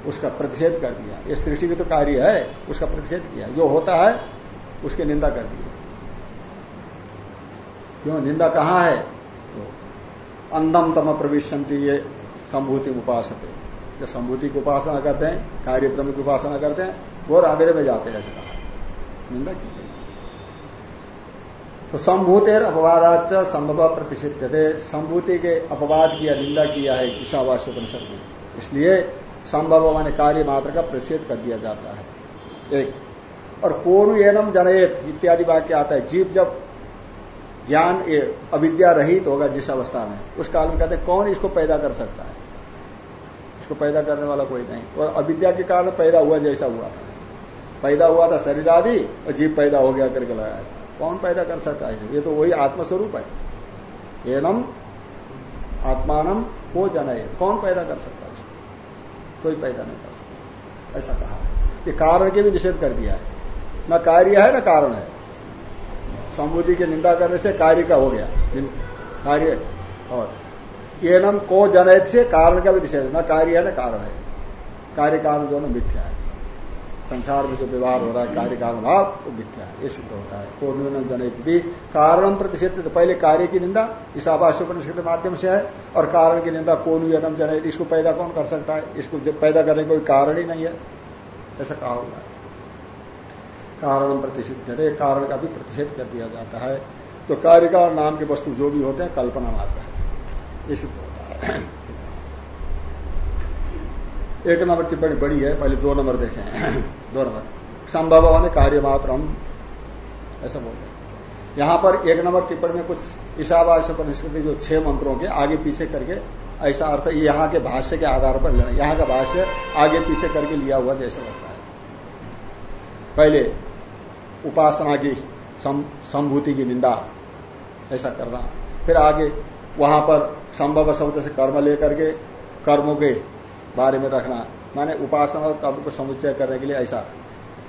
उसका प्रतिषेध कर दिया। ये सृष्टि भी तो कार्य है, उसका प्रतिषेध किया। जो होता है, उसकी निंदा कर दी क्यों? निंदा कहाँ है? तो अंदम तम प्रविशंति ये संभूति उपासते। जो संभूति की उपासना करते हैं कार्य क्रम की उपासना करते हैं, वो अंधेरे में जाते हैं, ऐसे कहा। निंदा की गई। तो संभूतेर अपवादाच संभव प्रतिषिध थे संभूति के अपवाद किया निंदा किया है ईशावास्य परिषद में। इसलिए संभव माने कार्य मात्र का प्रतिषेध कर दिया जाता है। एक। और कोरु एनम जनयत इत्यादि वाक्य आता है। जीव जब ज्ञान अविद्या रहित होगा जिस अवस्था में, उस काल में कहते हैं, कौन इसको पैदा कर सकता है? इसको पैदा करने वाला कोई नहीं। और अविद्या के कारण पैदा हुआ जैसा हुआ था। पैदा हुआ था शरीर आदि, और जीव पैदा हो गया करके लगाया था कौन पैदा कर सकता है ये तो वही आत्मस्वरूप है। एनम आत्मानम को जनय कौन पैदा कर सकता है कोई पैदा नहीं कर सकता। ऐसा कहा ये कारण के भी निषेध कर दिया है। न कार्य है, न कारण है। समुद्धि की निंदा करने से कार्य का हो गया। कार्य और ये नम को जनहित से कारण का भी निषेध न कार्य है, न कारण है। कार्य कारण दोनों मिथ्या है। संसार में जो व्यवहार हो रहा है, कार्य कारण भाव वो मिथ्या है। ये सिद्ध होता है। कोण जनहित कारण प्रतिषेध तो पहले कार्य की निंदा, इस आवास उपनिषद के माध्यम से है। और कारण की निंदा कौन जनम जनहित इसको पैदा कौन कर सकता है? इसको पैदा करने का कोई कारण ही नहीं है। ऐसा कहा होगा कारण प्रतिषिध कारण का भी प्रतिषेध कर दिया जाता है। तो कार्य का नाम के वस्तु जो भी होते हैं, कल्पना मात्र है। सिद्ध होता है एक नंबर टिप्पणी बड़ी है, पहले दो नंबर देखें। दो नंबर। संभव होने कार्य मात्र हम ऐसा बोल रहे यहाँ पर एक नंबर टिप्पणी में कुछ ईशावास परिस्थिति जो छह मंत्रों के आगे पीछे करके ऐसा अर्थ यहाँ के भाष्य के आधार पर लेना यहाँ का भाष्य आगे पीछे करके लिया हुआ जैसा लगता है। पहले उपासना की संभूति की निंदा, ऐसा करना। फिर आगे वहाँ पर संभव शब्द से कर्म लेकर के कर्मों के बारे में रखना। माने उपासना और कर्म को समुच्चय करने के लिए ऐसा।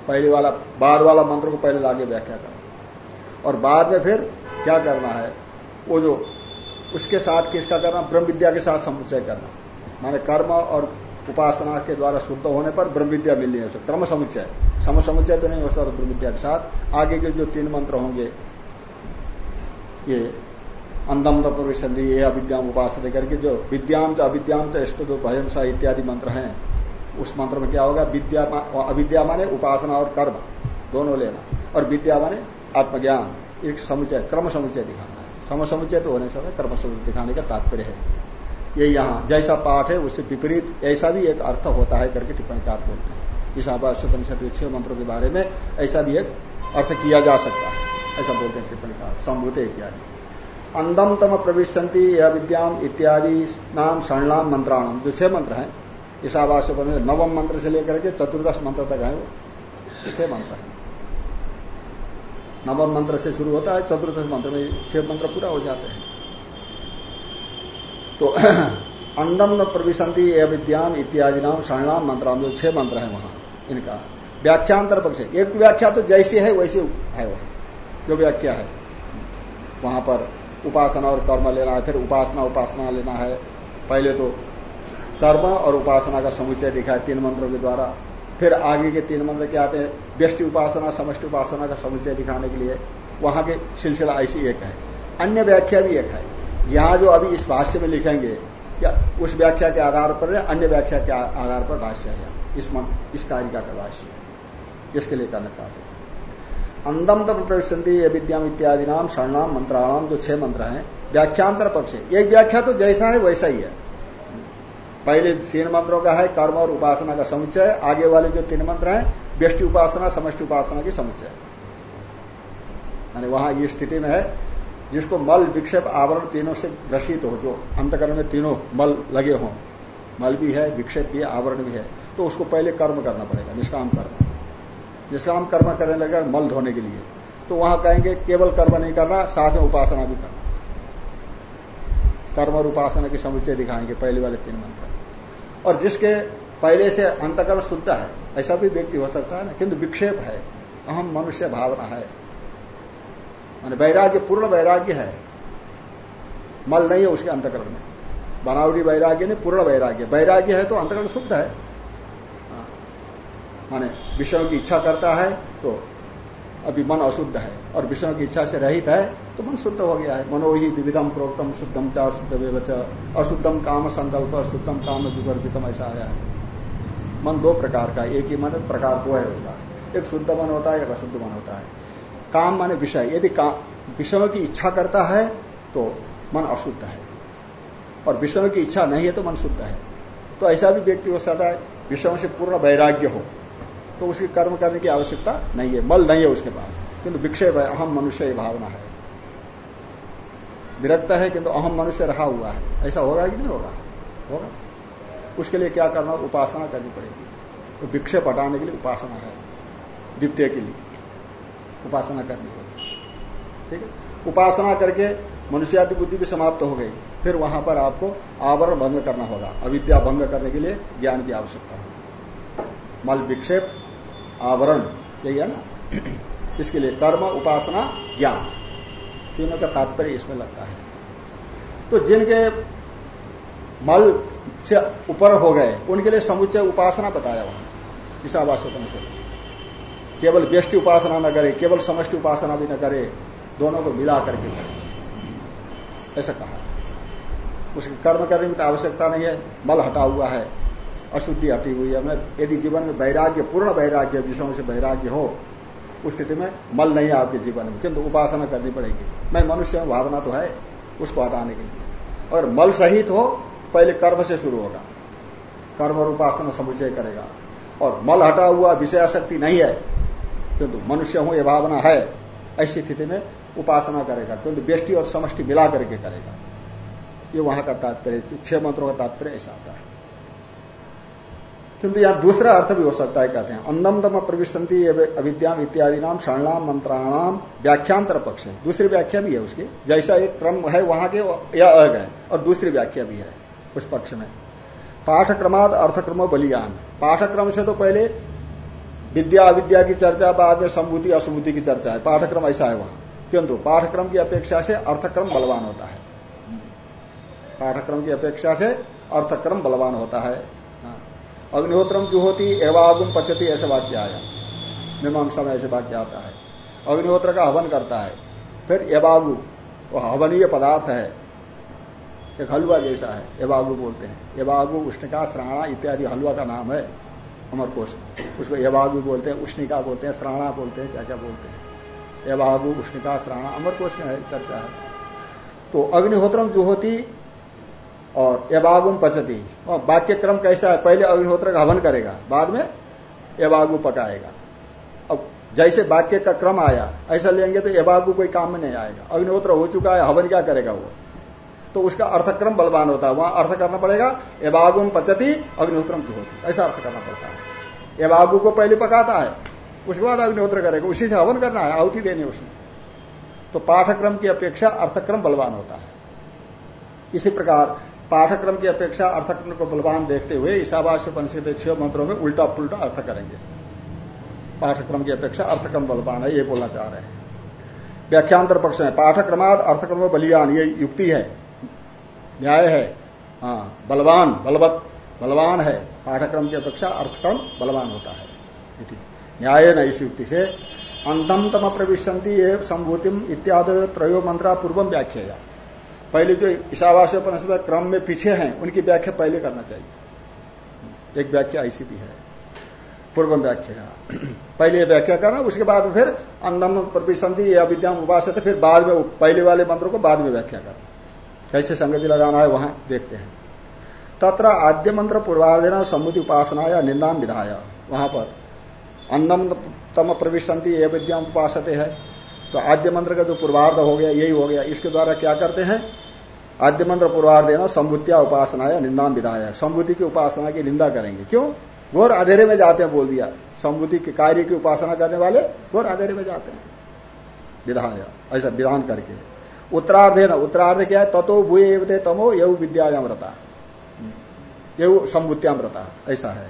पहले वाला, बाद वाला मंत्र को पहले लागे व्याख्या करना और बाद में फिर क्या करना है? वो जो उसके साथ किसका करना? ब्रह्म विद्या के साथ समुच्चय करना। माने कर्म और उपासना के द्वारा शुद्ध होने पर ब्रह्म विद्या मिलनी है क्रम समुच्चय। सम समुच्चय तो नहीं हो सकता ब्रह्म विद्या के साथ। आगे के जो तीन मंत्र होंगे, ये अंदम प्रविशंधि ये अविद्याम उपासना करके जो विद्याम च अविद्याम च सा इत्यादि मंत्र हैं। उस मंत्र में क्या होगा? विद्या अविद्या माने उपासना और कर्म, दोनों लेना। और विद्या माने आत्मज्ञान, एक समुचय क्रम समुचय दिखाना। है सम समुचय तो होने सकता क्रम समुचय दिखाने का तात्पर्य है। ये यहाँ, जैसा पाठ है, उससे विपरीत, ऐसा भी एक अर्थ होता है करके टिप्पणीकार बोलते हैं। इस आवासोपनिषद छह मंत्रों के बारे में ऐसा भी एक अर्थ किया जा सकता है। ऐसा बोलते हैं टिप्पणीकार संभूते इत्यादि। अंदम तम प्रविशंति या विद्याम इत्यादि नाम शरणाम मंत्राणम। जो छह मंत्र हैं, इस आवास नवम मंत्र से लेकर के चतुर्दश मंत्र तक है वो। छह मंत्र है। नवम मंत्र से शुरू होता है, चतुर्दश मंत्र में छह मंत्र पूरा हो जाते हैं। तो अंडम न प्रविशंति ए विद्याम इत्यादि नाम शरणाम मंत्राम, जो छह मंत्र है वहाँ, इनका। व्याख्यांतर पक्ष एक व्याख्या तो जैसी है, वैसी है वह जो व्याख्या है, वहाँ पर उपासना और कर्म लेना है, फिर उपासना उपासना लेना है। पहले तो कर्म और उपासना का समुचय दिखा है तीन मंत्रों के द्वारा। फिर आगे के तीन मंत्र क्या आते हैं? व्यष्टि उपासना, समष्टि उपासना का समुचय दिखाने के लिए वहाँ के सिलसिला ऐसी एक है। अन्य व्याख्या भी एक है। यहाँ जो अभी इस भाष्य में लिखेंगे, या उस व्याख्या के आधार पर अन्य व्याख्या के आधार पर भाष्य है। इस इस कारिका का भाष्य इसके लिए करना चाहते हैं। अंदम प्रविशंति विद्याम इत्यादि नाम शरणाम मंत्राणाम, जो छह मंत्र हैं, व्याख्यांतर पक्ष एक व्याख्या तो जैसा है, वैसा ही है। पहले तीन मंत्रों का है, कर्म और उपासना का समुच्चय, आगे वाले जो तीन मंत्र हैं, व्यष्टि उपासना, समष्टि उपासना की समुच्चय। यानी वहाँ ये स्थिति में है, जिसको मल, विक्षेप, आवरण तीनों से ग्रसित हो, जो अंतकरण में तीनों मल लगे हों। मल भी है, विक्षेप भी है, आवरण भी है। तो उसको पहले कर्म करना पड़ेगा, निष्काम कर्म। निष्काम कर्म करने लगे मल धोने के लिए। तो वहाँ कहेंगे, केवल कर्म नहीं करना, साथ में उपासना भी करना। कर्म और उपासना की समुचय दिखाएँगे, पहले वाले तीन मंत्र। और जिसके पहले से अंतकर्म शुद्ध है, ऐसा भी व्यक्ति हो सकता है ना, किंतु विक्षेप है, अहम मनुष्य भावना है। वैराग्य, पूर्ण वैराग्य है। मल नहीं है उसके अंतकरण में। बनावटी वैराग्य नहीं, पूर्ण वैराग्य। वैराग्य है तो अंतकरण शुद्ध है। माने विषयों की इच्छा करता है तो अभी मन अशुद्ध है। और विषयों की इच्छा से रहित है तो मन शुद्ध हो गया है। मनो ही द्विविधम प्रोक्तम शुद्धम चा शुद्ध व्यवच अशुद्धम काम संकल्प शुद्धम काम विवर्जितम, ऐसा आया है। मन दो प्रकार का एक ही मन, प्रकार दो है उसका। एक शुद्ध मन होता है, एक अशुद्ध मन होता है। काम माने विषय। यदि विषयों की इच्छा करता है तो मन अशुद्ध है। और विषयों की इच्छा नहीं है तो मन शुद्ध है। तो ऐसा भी व्यक्ति हो सकता है विषयों से पूर्ण वैराग्य हो। तो उसकी कर्म करने की आवश्यकता नहीं है। मल नहीं है उसके पास। किंतु विक्षेप है अहम मनुष्य ये भावना है। विरक्त है, किंतु अहम मनुष्य रहा हुआ है। ऐसा होगा कि नहीं होगा? होगा। उसके लिए क्या करना उपासना करनी पड़ेगी। तो विक्षेप हटाने के लिए उपासना है। द्वितीय के लिए उपासना करनी होगी ठीक है? उपासना करके मनुष्यादि बुद्धि भी समाप्त हो गई। फिर वहाँ पर आपको आवरण भंग करना होगा। अविद्या भंग करने के लिए ज्ञान की आवश्यकता होगी। मल विक्षेप आवरण, यही है ना? इसके लिए कर्म, उपासना, ज्ञान। तीनों का तात्पर्य इसमें लगता है। तो जिनके मल से ऊपर हो गए, उनके लिए समुच्चय उपासना बताया वहाँ ईशावास केवल व्यष्टि उपासना न करे, केवल समष्टि उपासना भी न करे, दोनों को मिला करके करे। ऐसा कहा। उसके कर्म करने की तो आवश्यकता नहीं है, मल हटा हुआ है। अशुद्धि हटी हुई है। मैं यदि जीवन में वैराग्य, पूर्ण वैराग्य, विषयों से वैराग्य हो, उस स्थिति में मल नहीं है आपके जीवन में। किंतु उपासना करनी पड़ेगी। मैं मनुष्य भावना तो है उसको हटाने के लिए। और मल सहित हो, पहले कर्म से शुरू होगा। कर्म और उपासना समुचय करेगा। और मल हटा हुआ विषय शक्ति नहीं है। किंतु मनुष्य हूँ यह भावना है। ऐसी स्थिति में उपासना करेगा। किंतु व्यष्टि और समष्टि मिला करके करेगा। ये वहाँ का तात्पर्य, छह मंत्रों का तात्पर्य ऐसा आता है। किंतु यहाँ दूसरा अर्थ भी हो सकता है, कहते हैं अंदम दम प्रविशंति अविद्याम इत्यादि नाम शरणाम मंत्राणाम व्याख्यांतर पक्ष है दूसरी व्याख्या भी है उसकी, जैसा एक क्रम है वहाँ के, या अग है, और दूसरी व्याख्या भी है उस पक्ष में। पाठक्रमाद अर्थक्रम बलियान। पाठक्रम से तो पहले विद्या अविद्या की चर्चा, बाद में संभूति असंभूति की चर्चा है। पाठक्रम ऐसा है वहाँ। किंतु पाठक्रम की अपेक्षा से अर्थक्रम बलवान होता है। पाठक्रम की अपेक्षा से अर्थक्रम बलवान होता है। अग्निहोत्रम जो होती एवागुम पचती ऐसे वाक्य आया। मीमांसा में ऐसे वाक्य आता है। अग्निहोत्र का हवन करता है, फिर एबागु वो हवनीय पदार्थ है, एक हलवा जैसा है एबागु बोलते हैं। एबागु उष्णिका, श्राणा इत्यादि हलवा का नाम है अमरकोश उसको एबागु बोलते हैं, उष्णिका बोलते हैं, श्राणा बोलते हैं क्या क्या बोलते हैं। एबागु उष्णिका, श्राणा अमरकोश में है, चर्चा है। तो अग्निहोत्रम जो होती और एबागुम पचती। वाक्य क्रम कैसा है? पहले अग्निहोत्र का हवन करेगा, बाद में एबागु पकाएगा। अब जैसे वाक्य का क्रम आया, ऐसा लेंगे तो एबागु कोई काम में नहीं आएगा। अग्निहोत्र हो चुका है, हवन क्या करेगा वो? तो उसका अर्थक्रम बलवान होता है। वहाँ अर्थ करना पड़ेगा एबागुम पचती अग्निहोत्रम होती ऐसा अर्थ करना पड़ता है। एबागु को पहले पकाता है, उसके बाद अग्निहोत्र करेगा। उसी से हवन करना है, आहुति देनी उसमें तो पाठक्रम की अपेक्षा अर्थक्रम बलवान होता है। इसी प्रकार पाठक्रम की अपेक्षा अर्थक्रम को बलवान देखते हुए ईशावास्य परिषद छह मंत्रों में उल्टा पुल्टा अर्थ करेंगे। पाठक्रम की अपेक्षा अर्थक्रम बलवान है, ये बोलना चाह रहे हैं। व्याख्यांतर पक्ष में पाठक्रमाद अर्थक्रम बलियान, ये युक्ति है। न्याय है। हाँ बलवान, बलवत, बलवान है। पाठक्रम की अपेक्षा अर्थक्रम बलवान होता है। न्याय न इस युक्ति से। अंतम तम प्रविशंति ये संभूतिम इत्यादि त्रयो मंत्रा पूर्वम व्याख्या पहले जो ईशावास क्रम में पीछे हैं, उनकी व्याख्या पहले करना चाहिए। एक व्याख्या ऐसी भी है। पूर्व व्याख्या। पहले व्याख्या करना, उसके बाद फिर अंदम प्रविशंति या विद्या उपास फिर बाद में पहले वाले मंत्रों को बाद में व्याख्या करना। कैसे संगति लगाना है, वहाँ देखते हैं। तत्र आद्य मंत्र पूर्वाधीन समुद्धि उपासना या निंदा विधाया। वहाँ पर अन्नम तम प्रविशंति ये विद्या उपासते है। तो आद्य मंत्र का जो पूर्वार्ध हो गया, यही हो गया। इसके द्वारा क्या करते हैं? आद्य मंत्र पूर्वार्ध ना संबुद्धिया उपासना या निंदा विधाया। संबुद्धि की उपासना की निंदा करेंगे। क्यों? घोर अधेरे में जाते हैं, बोल दिया। संबुद्धि के कार्य की उपासना करने वाले घोर अधेरे में जाते हैं। विधाय। ऐसा विधान करके। उत्तरार्ध है ना, उत्तरार्ध क्या है? ततो भूये तमो यऊ विद्यायामृता। यऊ संभूत्यामृता ऐसा है।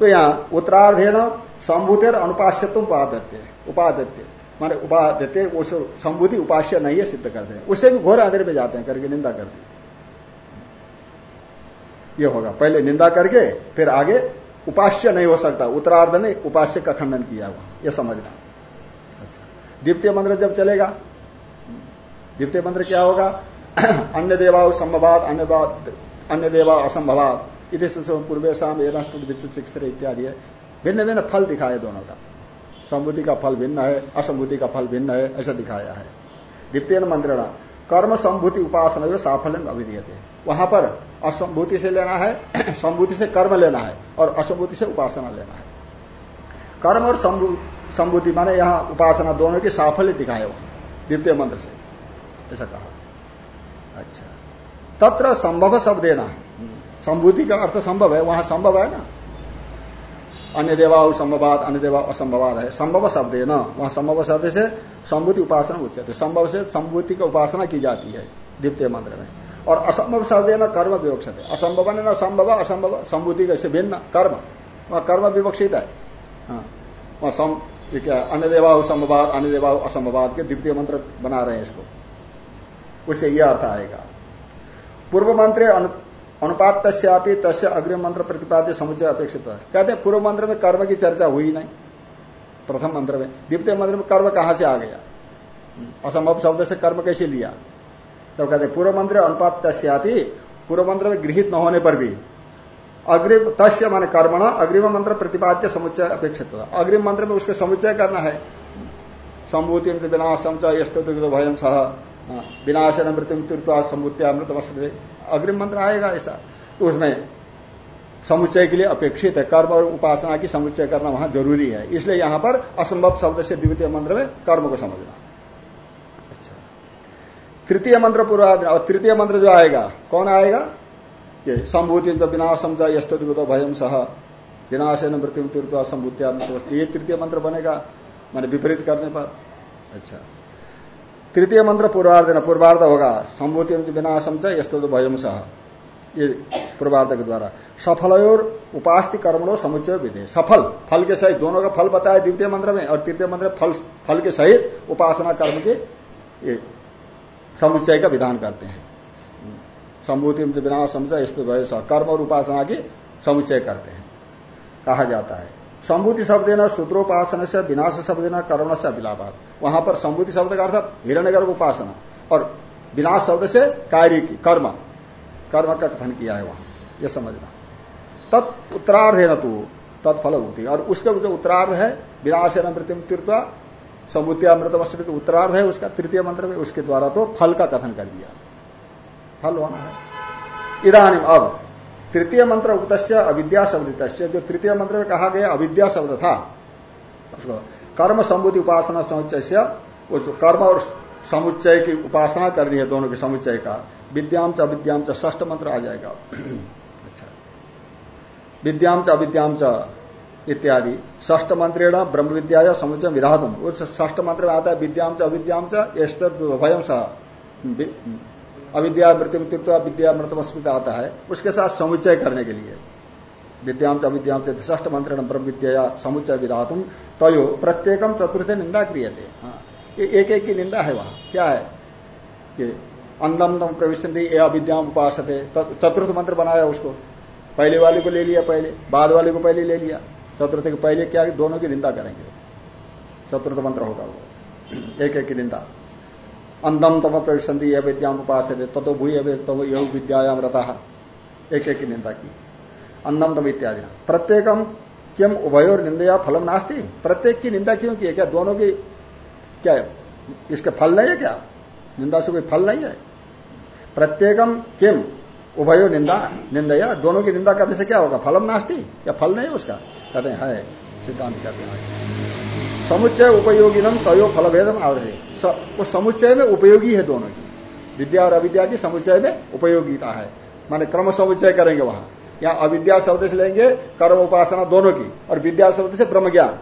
तो यहाँ उत्तरार्ध है ना संभूतिर अनुपास्यत्व उपादत्य उपादत्य माने उपा देते, वो संभूति उपास्य नहीं है, सिद्ध करते हैं। उससे भी घोर अंधेरे में जाते हैं, करके निंदा करते ये होगा। पहले निंदा करके, फिर आगे उपास्य नहीं हो सकता। उत्तरार्ध ने उपास्य का खंडन किया हुआ। यह समझना। अच्छा। द्वितीय मंत्र जब चलेगा, द्वितीय मंत्र क्या होगा? अन्य देवा संभवाद अन्य अन्य देवा असंभवाद इति पूर्वेशम एवं इत्यादि है। भिन्न भिन्न फल दिखाए दोनों का। संबुद्धि का फल भिन्न है असंभूति का फल भिन्न है, ऐसा दिखाया है। द्वितीय मंत्रणा, कर्म संभूति उपासना साफल्य अभिधीय थे वहाँ पर असंभूति से लेना है संभूति से कर्म लेना है और असंभूति से उपासना लेना है। कर्म और संभूति माने यहाँ उपासना दोनों की साफल्य दिखाए वहाँ द्वितीय मंत्र से, ऐसा कहा। अच्छा। तत्र संभव शब्द देना संभूति का अर्थ संभव है, वहाँ संभव है ना? अन्य देवा संभवाद अन्य देवा असंभवाद है। संभव शब्द है ना? वहाँ संभव शब्द से संभूति उपासना उच्चते संभव से संभूति की उपासना की जाती है द्वितीय मंत्र में। और असंभव शब्द है ना, कर्म विवक्षित है। असंभव न संभव, असंभव, संभूति कैसे भिन्न कर्म। वहाँ कर्म विवक्षित है। हाँ। वहाँ अन्य देवा संभवाद अन्य देवा असंभवाद के द्वितीय मंत्र बना रहे हैं इसको। उससे यह अर्थ आएगा। पूर्व मंत्र अनुपात तस्यापी तस्य अग्रिम मंत्र प्रतिपाद्य समुचय अपेक्षित है। कहते हैं, पूर्व मंत्र में कर्म की चर्चा हुई नहीं। प्रथम मंत्र में। द्वितीय मंत्र में कर्म कहाँ से आ गया? असंभव शब्द से कर्म कैसे लिया? तो कहते हैं, पूर्व मंत्र अनुपात तस्यापी पूर्व मंत्र में गृहित न होने पर भी। अग्रिम तस्य मान कर्मणा, अग्रिम मंत्र प्रतिपाद्य समुच्चय अपेक्षित अग्रिम मंत्र में उसका समुच्चय करना है। संभूति विनाश भयम सह। विनाशन मृत्यु तीर्थवा समुत्यामृत अग्रिम मंत्र आएगा ऐसा। तो उसमें समुच्चय के लिए अपेक्षित है। कर्म और उपासना की समुच्चय करना वहाँ ज़रूरी है। इसलिए यहाँ पर असंभव शब्द से द्वितीय मंत्र में कर्म को समझना। अच्छा। तृतीय मंत्र पूर्वाधि और तृतीय मंत्र जो आएगा, कौन आएगा? ये संभूति समझा यस्तो भयम सह। विनाशन मृत्यु तीर्थवा समुत्या ये तृतीय मंत्र बनेगा, मैंने विपरीत करने पर। अच्छा। तृतीय मंत्र पूर्वार्ध न पूर्वार्ध होगा। संभूति विनाशम च यस्तो भयम सह ये पूर्वार्ध के द्वारा। सफल और उपास्ति कर्मणों समुच्चय विधि। सफल, फल के सहित। दोनों का फल बताया द्वितीय मंत्र में, और तृतीय मंत्र फल फल के सहित उपासना कर्म के ये समुच्चय का विधान करते हैं। संभूति विनाश समझा स्तु भय कर्म और उपासना की समुच्चय करते हैं। कहा जाता है। संबुद्धि शब्द न सूत्रोपासन से, विनाश शब्द न करुण से अभिलापात वहाँ पर संबुद्धि शब्द का अर्थ हिरण्यगर उपासना और विनाश शब्द से कार्य की, कर्म। कर्म का कथन किया है वहाँ। यह समझना। तत् उत्तरार्ध है न तू तत्फल होती और उसका जो उत्तरार्ध है, विनाश है मृत्यु तीर्थवा समुद्यामृत उत्तरार्ध है, उसका तृतीय मंत्र में उसके द्वारा तो फल का कथन कर दिया। फल होना है। इधानी अब तृतीय मंत्र उक्त अविद्या शब्द जो तृतीय मंत्र में कहा गया अविद्या शब्द था, उसको कर्म संबुद्धि उपासना समुच्चय जो कर्म और समुच्चय की उपासना करनी है दोनों के समुच्चय का विद्याम च अविद्याम च ष्ठ मंत्र आ जाएगा। अच्छा। विद्याम च अविद्याम च इत्यादि ष्ठ मंत्रेण ब्रह्म विद्या या समुचय विधातुम उस ष्ठ मंत्र में आता है विद्याम च अविद्याम च भयम सह अविद्या मृत्यु विद्या मृतमस्मित आता है। उसके साथ समुच्चय करने के लिए। विद्याम च अविद्याम ष्ठ मंत्र ब्रह्म विद्या समुच्चय विधातुम तयो प्रत्येकम चतुर्थ निंदा क्रिय थे हाँ। ये एक एक की निंदा है वहाँ। क्या है? कि अंदम दम प्रवेश अविद्याम उपास थे चतुर्थ मंत्र बनाया उसको। पहले वाले को ले लिया पहले, बाद वाले को पहले ले लिया। चतुर्थ के पहले क्या दोनों की निंदा करेंगे। चतुर्थ मंत्र होगा वो। एक एक की निंदा। अंधम तम प्रविशंति यह विद्याम उपास तथो भूय तब यह विद्यायाम रता। एक एक की। निंदा की अंधम तम इत्यादि प्रत्येकम किम उभयोर निंदा फलम नास्ती? प्रत्येक की निंदा क्यों की? है क्या दोनों की क्या इसका फल नहीं है क्या? निंदा से कोई फल नहीं है? प्रत्येकम किम उभयो निंदा निंदा दोनों की निंदा करने से क्या होगा? फलम नास्ती? क्या फल नहीं उसका? कहते है सिद्धांत कहते हैं। समुच्चय उपयोगी नम तयो फल भेदम आवरे वो समुच्चय में उपयोगी है दोनों। की विद्या और अविद्या की समुच्चय में उपयोगिता है। माने क्रम समुच्चय करेंगे वहाँ। यहाँ अविद्या शब्द से लेंगे, कर्म उपासना दोनों की, और विद्या शब्द से ब्रह्म ज्ञान।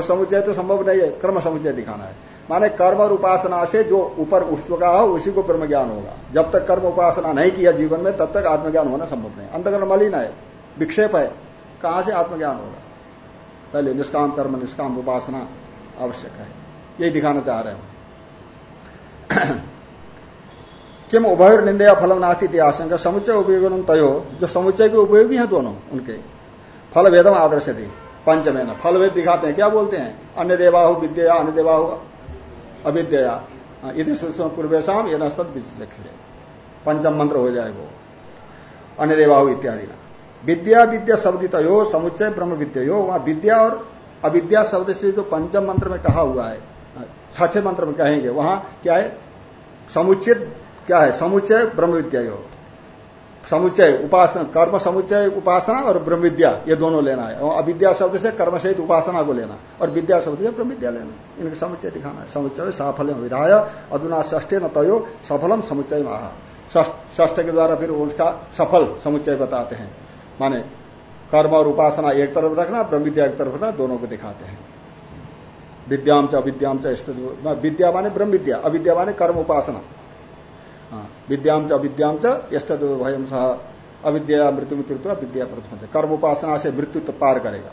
समुच्चय तो संभव नहीं है, क्रम समुच्चय दिखाना है। माने कर्म और उपासना से जो ऊपर उठ चुका हो, उसी को ब्रह्म ज्ञान होगा। जब तक कर्म उपासना नहीं किया जीवन में, तब तक आत्मज्ञान होना संभव नहीं। अंतकर्म मलिन है, विक्षेप है, कहाँ से आत्मज्ञान होगा? पहले निष्काम कर्म, निष्काम उपासना आवश्यक है। यही दिखाना चाह रहे हैं। किम उभय निंदया फलम नास्ती आशंका। समुच्चय उपयोग तयो। जो समुच्चय के उपयोगी हैं दोनों उनके। फल भेदम आदर्श दी पंचमे न फल भेद दिखाते हैं। क्या बोलते हैं? अन्य देवाहु विद्या अन्य देवाहु अविद्या यदि पूर्वेशम ये नस्तद पंचम मंत्र हो जाए वो। अन्य देवाहु इत्यादि ना। विद्या विद्या शब्दित हो समुच्चय ब्रह्म विद्या हो वहाँ विद्या और अविद्या शब्द से जो पंचम मंत्र में कहा हुआ है, छठे मंत्र में कहेंगे, वहाँ क्या है? समुचित क्या है? समुच्चय ब्रह्म विद्या हो समुच्चय, उपासना, कर्म समुच्चय, उपासना और ब्रह्म विद्या, ये दोनों लेना है। अविद्या शब्द से कर्म सहित उपासना को लेना, और विद्या शब्द से ब्रह्म विद्या लेना। इनका समुच्चय दिखाना है। समुच्चय साफल्य विधाय, अधुना ष्ठे न तयो, सफलम समुच्चय महा। ष्ठ के द्वारा फिर उसका सफल समुच्चय बताते हैं। माने कर्म और उपासना एक तरफ़ रखना ब्रह्म विद्या एक तरफ़ रखना दोनों को दिखाते हैं। विद्याम च अविद्याम च विद्या माने ब्रह्म विद्या अविद्या माने कर्म उपासना। हाँ, विद्याम च अविद्याम च भयम सह अविद्या मृत्यु मृत्यु विद्या प्रथम कर्म उपासना से मृत्यु तो पार करेगा।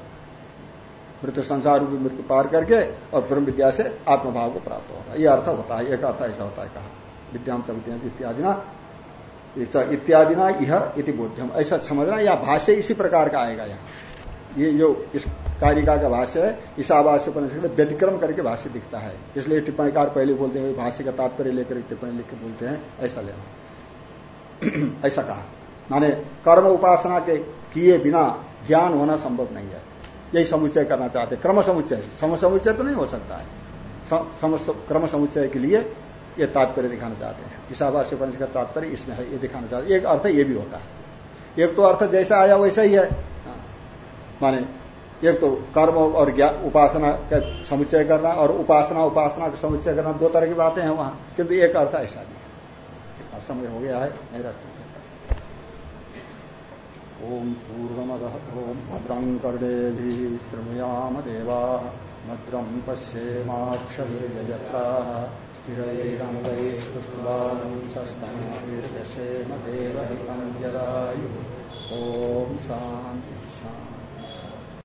मृत्यु संसार रूपी मृत्यु पार करके और ब्रह्म विद्या से आत्मभाव को प्राप्त होगा। यह अर्थ होता है एक अर्थ ऐसा होता है कहा। विद्याम च विद्या इत्यादि ना इत्यादि ना यह इति बोध्यम। ऐसा समझना, या भाष्य इसी प्रकार का आएगा यहाँ। ये जो इस कारिका का भाष्य है ईशावास्य उपनिषद व्यतिक्रम करके भाष्य दिखता है। इसलिए टिप्पणीकार पहले बोलते हैं, भाष्य का तात्पर्य लेकर टिप्पणी लिख के बोलते हैं, ऐसा लेना ऐसा कहा। माने कर्म उपासना के किए बिना ज्ञान होना संभव नहीं है। यही समुच्चय करना चाहते क्रम समुच्चय। सम समुच्चय तो नहीं हो सकता है। क्रम समुच्चय के लिए ये तात्पर्य दिखाना चाहते हैं। ईशावास्य उपनिषद का तात्पर्य इसमें है, ये दिखाना चाहते एक अर्थ ये भी होता है। एक तो अर्थ जैसा आया वैसा ही है। हाँ। माने एक तो कर्म और उपासना का समुच्चय करना और उपासना उपासना का समुच्चय करना दो तरह की बातें हैं वहाँ। किंतु एक अर्थ ऐसा नहीं है। समय हो गया है, नहीं रखते ओम पूर्णमद, ओम भद्रं कर्णे श्रृणुयाम देवा भद्रं पश्येमाक्षजत्रा स्थिरैरङ्गैस्तुष्टुवांसस्तमेम देवहितं यदायु। ॐ शान्ति।